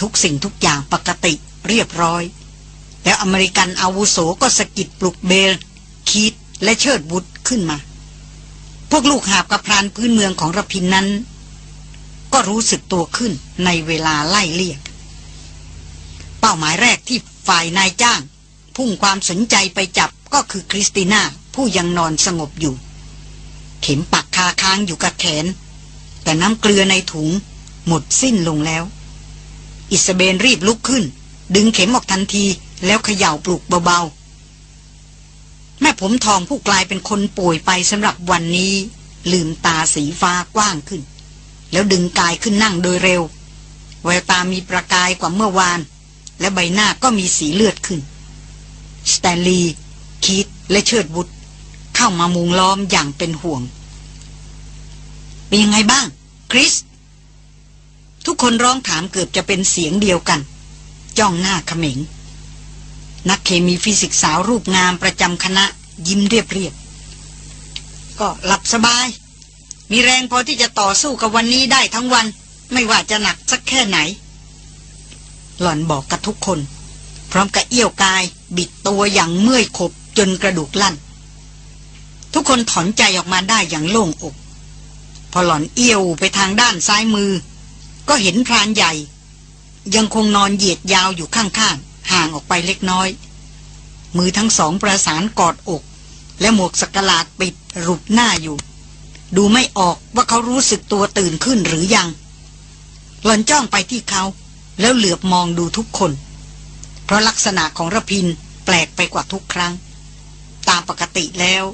S1: ทุกสิ่งทุกอย่างปกติเรียบร้อย แล้วอเมริกันอาวุโสก็สกิดปลุกเบล คีดและเชิดบุตรขึ้นมา พวกลูกหาบกับพรานพื้นเมืองของรพินนั้น ก็รู้สึกตัวขึ้นในเวลาไล่เลี่ยก เป้าหมายแรกที่ฝ่ายนายจ้าง พุ่งความสนใจไปจับก็คือคริสติน่าผู้ยังนอนสงบอยู่ เข็มปักคาค้างอยู่กับแขน แต่น้ำเกลือในถุงหมดสิ้นลงแล้ว อิสเบนรีบลุกขึ้น ดึงเข็มออกทันทีแล้วเขย่าปลุกเบาๆ แม่ผมทองผู้กลายเป็นคนป่วยไปสำหรับวันนี้ ลืมตาสีฟ้ากว้างขึ้น แล้วดึงกายขึ้นนั่งโดยเร็ว แววตามีประกายกว่าเมื่อวาน และใบหน้าก็มีสีเลือดขึ้น สแตนลีย์คีตและเชิดวุธเข้าเข้ามามุงล้อมอย่างเป็นห่วง เป็นยังไงบ้าง คริส ทุกคนร้องถามเกือบจะเป็นเสียงเดียวกัน จ้องหน้าเขม็ง นักเคมีฟิสิกส์สาวรูปงามประจำคณะยิ้มเรียบเรียบก็หลับสบาย มีแรงพอที่จะต่อสู้กับวันนี้ได้ทั้งวัน ไม่ว่าจะหนักสักแค่ไหน หล่อนบอกกับทุกคน พร้อมกับเอี้ยวกาย บิดตัวอย่างเมื่อยขบจนกระดูกลั่น ทุกคนถอนใจออกมาได้อย่างโล่งอก พอหล่อนเอี้ยวไปทางด้านซ้ายมือ ก็เห็นพรานใหญ่ ยังคงนอนเหยียดยาวอยู่ข้างๆ ห่างออกไปเล็กน้อย มือทั้งสองประสานกอดอก และหมวกสกลาดปิดรูปหน้าอยู่ ดูไม่ออกว่าเขารู้สึกตัวตื่นขึ้นหรือยัง หล่อนจ้องไปที่เขา แล้วเหลือบมองดูทุกคน เพราะลักษณะของระพินแปลกไปกว่าทุกครั้ง ตามปกติแล้ว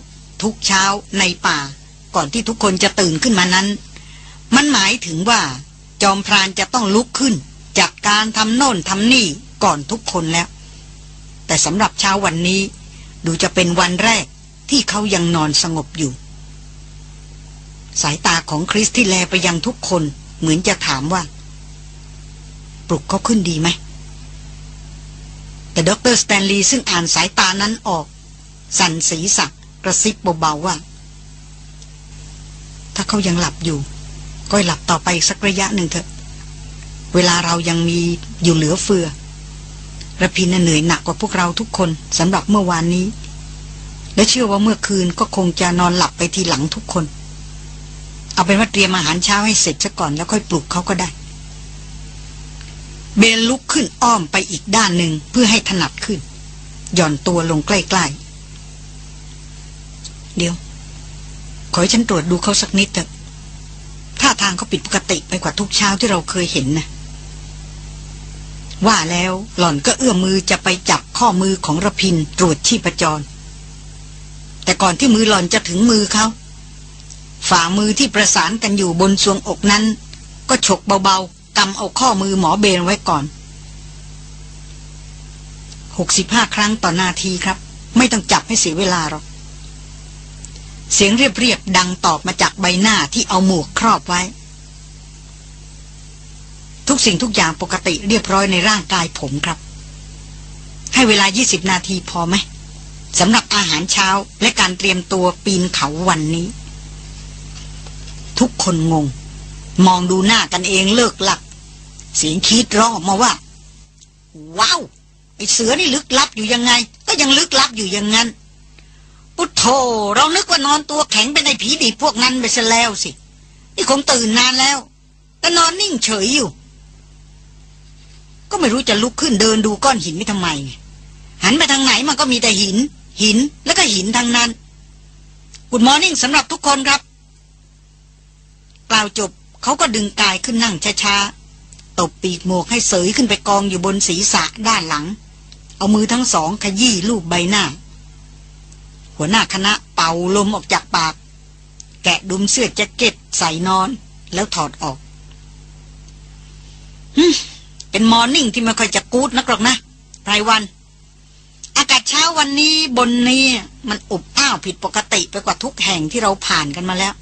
S1: ทุกเช้าในป่า ก่อนที่ทุกคนจะตื่นขึ้นมานั้น มันหมายถึงว่า จอมพรานจะต้องลุกขึ้น จากการทำโน่นทำนี่ก่อนทุกคนแล้ว แต่สำหรับเช้าวันนี้ ดูจะเป็นวันแรกที่เขายังนอนสงบอยู่ สายตาของคริสที่แลไปยังทุกคนเหมือนจะถามว่า ปลุกเขาขึ้นดีไหม แต่ด็อกเตอร์สแตนลีย์ซึ่งอ่านสายตานั้นออก สั่นศีรษะกระซิบเบาๆว่า ถ้าเขายังหลับอยู่ ก็หลับต่อไปสักระยะหนึ่งเถอะ เวลาเรายังมีอยู่เหลือเฟือระพินเหนื่อยหนักกว่าพวกเราทุกคนสำหรับเมื่อวานนี้ และเชื่อว่าเมื่อคืนก็คงจะนอนหลับไปทีหลังทุกคน เอาเป็นว่าเตรียมอาหารเช้าให้เสร็จซะก่อนแล้วค่อยปลุกเขาก็ได้ เบนลุกขึ้นอ้อมไปอีกด้านหนึ่งเพื่อให้ถนัดขึ้น หย่อนตัวลงใกล้ๆ เดี๋ยว ขอให้ฉันตรวจดูเขาสักนิดเถอะ ท่าทางเขาผิดปกติไปกว่าทุกเช้าที่เราเคยเห็นนะว่าแล้วหล่อนก็เอื้อมมือจะไปจับข้อมือของระพินตรวจชีพจร แต่ก่อนที่มือหล่อนจะถึงมือเขาฝ่ามือที่ประสานกันอยู่บนทรวงอกนั้น ก็ฉกเบาๆกำเอาข้อมือหมอเบนไว้ก่อนหกสิบห้าครั้งต่อนาทีครับ ไม่ต้องจับให้เสียเวลาหรอก เสียงเรียบๆดังตอบมาจากใบหน้าที่เอาหมวกครอบไว้ ทุกสิ่งทุกอย่างปกติเรียบร้อยในร่างกายผมครับ ให้เวลา 20 นาทีพอไหมสำหรับอาหารเช้าและการเตรียมตัวปีนเขาวันนี้ ทุกคนงง มองดูหน้ากันเองเลิกหลัก เสียงคิดร้องออกมาว่า ว้าว ไอเสือนี่ลึกลับอยู่ยังไง ก็ยังลึกลับอยู่อย่างนั้น พุทโธเรานึกว่านอนตัวแข็งเป็นไอผีดีพวกนั้นไปซะแล้วสิ นี่คงตื่นนานแล้ว แต่นอนนิ่งเฉยอยู่ ก็ไม่รู้จะลุกขึ้นเดินดูก้อนหินไม่ทำไม หันไปทางไหนมันก็มีแต่หิน หินแล้วก็หินทางนั้นกุดมอร์นิ่งสำหรับทุกคนครับกล่าวจบเขาก็ดึงกายขึ้นนั่งช้าๆ ตบปีกหมวกให้เสยขึ้นไปกองอยู่บนศีรษะด้านหลัง เอามือทั้งสองขยี้ลูบใบหน้า หัวหน้าคณะเป่าลมออกจากปาก แกะดุมเสื้อแจ็คเก็ตใส่นอนแล้วถอดออกเป็นมอร์นิ่งที่ไม่ค่อยจะกู๊ดนักหรอกนะรายวัน อากาศเช้าวันนี้บนนี้มันอบอ้าวผิดปกติไปกว่าทุกแห่งที่เราผ่านกันมาแล้ว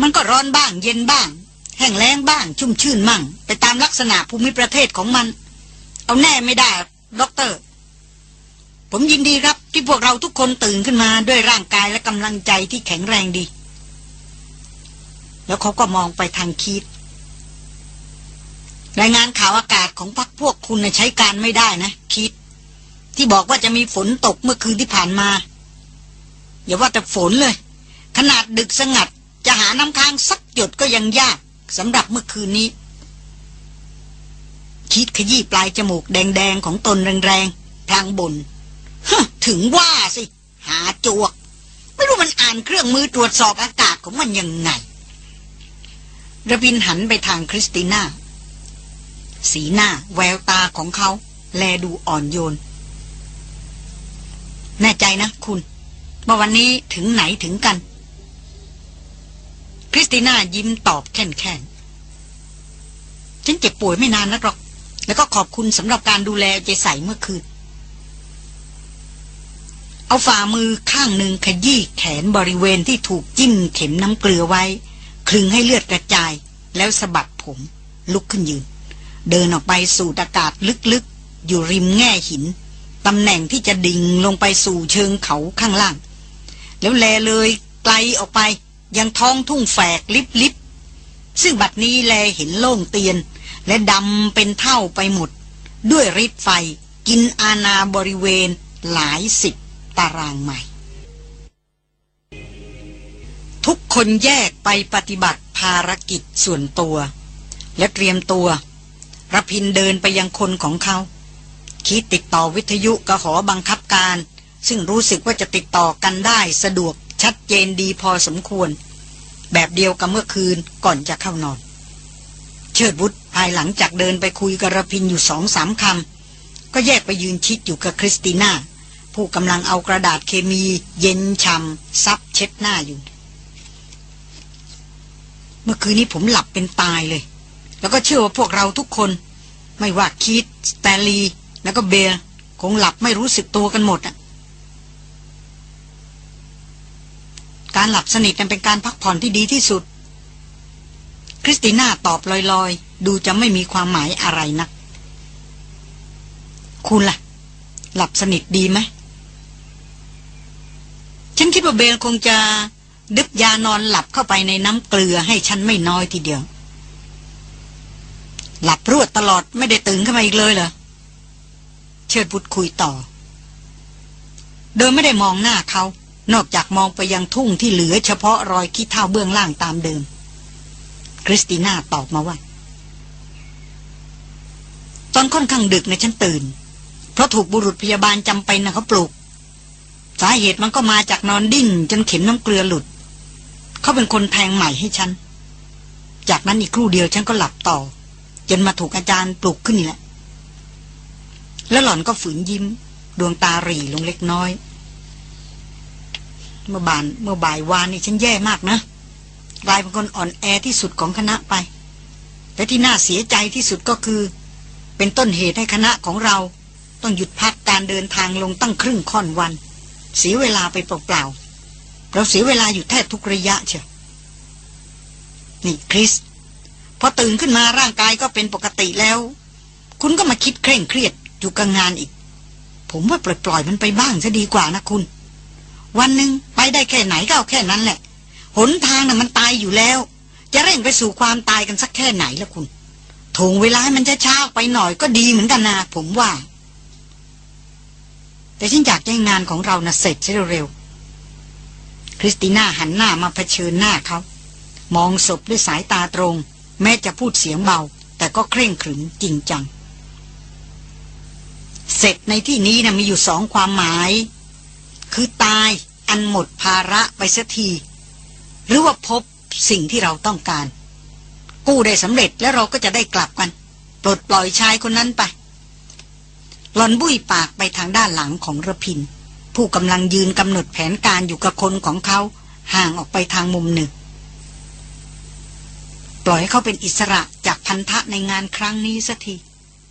S1: มันก็ร้อนบ้าง เย็นบ้าง แห้งแล้งบ้าง ชุ่มชื่นมั่ง ไปตามลักษณะภูมิประเทศของมัน เอาแน่ไม่ได้ด็อกเตอร์ ผมยินดีครับที่พวกเราทุกคนตื่นขึ้นมาด้วยร่างกายและกำลังใจที่แข็งแรงดี แล้วเขาก็มองไปทางคีดรายงานข่าวอากาศของพรรคพวกคุณใช้การไม่ได้นะ คิด ที่บอกว่าจะมีฝนตกเมื่อคืนที่ผ่านมา อย่าว่าแต่ฝนเลย ขนาดดึกสงัดจะหาน้ำค้างสักหยดก็ยังยากสำหรับเมื่อคืนนี้คิดขยี้ปลายจมูกแดงๆของตนแรงๆพลางบน ถึงว่าสิ หาจวก ไม่รู้มันอ่านเครื่องมือตรวจสอบอากาศของมันยังไงระพินหันไปทางคริสติน่า สีหน้าแววตาของเขา แลดูอ่อนโยน แน่ใจนะคุณว่าวันนี้ถึงไหนถึงกัน คริสติน่ายิ้มตอบแค่นแค่นฉันเจ็บป่วยไม่นานนักหรอก แล้วก็ขอบคุณสำหรับการดูแลใจใส่เมื่อคืน เอาฝ่ามือข้างหนึ่งขยี้แขนบริเวณที่ถูกจิ้มเข็มน้ำเกลือไว้ คลึงให้เลือดกระจาย แล้วสะบัดผม ลุกขึ้นยืน เดินออกไปสู่อากาศลึกๆ อยู่ริมแง่หินตำแหน่งที่จะดิ่งลงไปสู่เชิงเขาข้างล่าง แล้วแลเลยไกลออกไปยังท้องทุ่งแฝกลิบๆซึ่งบัดนี้แลเห็นโล่งเตียน และดำเป็นเท่าไปหมด ด้วยริดไฟกินอาณาบริเวณหลายสิบ ตารางใหม่ ทุกคนแยกไปปฏิบัติภารกิจส่วนตัว และเตรียมตัวรพินเดินไปยังคนของเขา คิดติดต่อวิทยุกระหอบังคับการ ซึ่งรู้สึกว่าจะติดต่อกันได้สะดวกชัดเจนดีพอสมควร แบบเดียวกับเมื่อคืนก่อนจะเข้านอน เชิดวุฒภายหลังจากเดินไปคุยกับรพินอยู่สองสามคำก็แยกไปยืนชิดอยู่กับคริสติน่า ผู้กำลังเอากระดาษเคมีเย็นช่ำซับเช็ดหน้าอยู่ เมื่อคืนนี้ผมหลับเป็นตายเลย แล้วก็เชื่อว่าพวกเราทุกคน ไม่ว่าคิดสแตลี แล้วก็เบลคงหลับไม่รู้สึกตัวกันหมดอะการหลับสนิทนั้นเป็นการพักผ่อนที่ดีที่สุด คริสติน่าตอบลอยๆ ดูจะไม่มีความหมายอะไรนัก คุณล่ะ หลับสนิทดีไหม ฉันคิดว่าเบลคงจะดึบยานอนหลับเข้าไปในน้ำเกลือให้ฉันไม่น้อยทีเดียว หลับรวดตลอดไม่ได้ตื่นขึ้นมาอีกเลยเหรอ เชิดบุตรคุยต่อเดินไม่ได้มองหน้าเขา นอกจากมองไปยังทุ่งที่เหลือเฉพาะรอยขี้เท้าเบื้องล่างตามเดิม คริสติน่าตอบมาว่า ตอนค่อนข้างดึกนะฉันตื่น เพราะถูกบุรุษพยาบาลจำเป็นนะเขาปลุก สาเหตุมันก็มาจากนอนดิ้นจนเข็มน้ำเกลือหลุด เขาเป็นคนแทงใหม่ให้ฉัน จากนั้นอีกครู่เดียวฉันก็หลับต่อ จนมาถูกอาจารย์ปลุกขึ้นนี่แหละ แล้วหล่อนก็ฝืนยิ้ม ดวงตาหรี่ลงเล็กน้อย เมื่อบานเมื่อบ่ายวานนี่ฉันแย่มากนะกลายเป็นคนอ่อนแอที่สุดของคณะไปแต่ที่น่าเสียใจที่สุดก็คือ เป็นต้นเหตุให้คณะของเรา ต้องหยุดพักการเดินทางลงตั้งครึ่งค่อนวัน เสียเวลาไปเปล่าๆเราเสียเวลาอยู่แทบทุกระยะเชียวนี่คริสพอตื่นขึ้นมาร่างกายก็เป็นปกติแล้ว คุณก็มาคิดเคร่งเครียดอยู่กับงานอีก ผมว่าปล่อยๆมันไปบ้างจะดีกว่านะคุณ วันหนึ่งไปได้แค่ไหนก็เอาแค่นั้นแหละ หนทางน่ะมันตายอยู่แล้ว จะเร่งไปสู่ความตายกันสักแค่ไหนละคุณถงเวลามันจะช้าไปหน่อยก็ดีเหมือนกันนะผมว่า แต่ฉันอยากให้งานของเรานะ่ะเสร็จเร็วๆคริสติน่าหันหน้ามาเผชิญหน้าเขา มองศพด้วยสายตาตรง แม้จะพูดเสียงเบา แต่ก็เคร่งขรึมจริงจัง เสร็จในที่นี้นะมีอยู่สองความหมาย คือตายอันหมดภาระไปสักที หรือว่าพบสิ่งที่เราต้องการ กู้ได้สำเร็จแล้วเราก็จะได้กลับกัน ปลดปล่อยชายคนนั้นไป หลอนบุ้ยปากไปทางด้านหลังของระพิน ผู้กำลังยืนกำหนดแผนการอยู่กับคนของเขา ห่างออกไปทางมุมหนึ่ง ปล่อยให้เขาเป็นอิสระจากพันธะในงานครั้งนี้สักที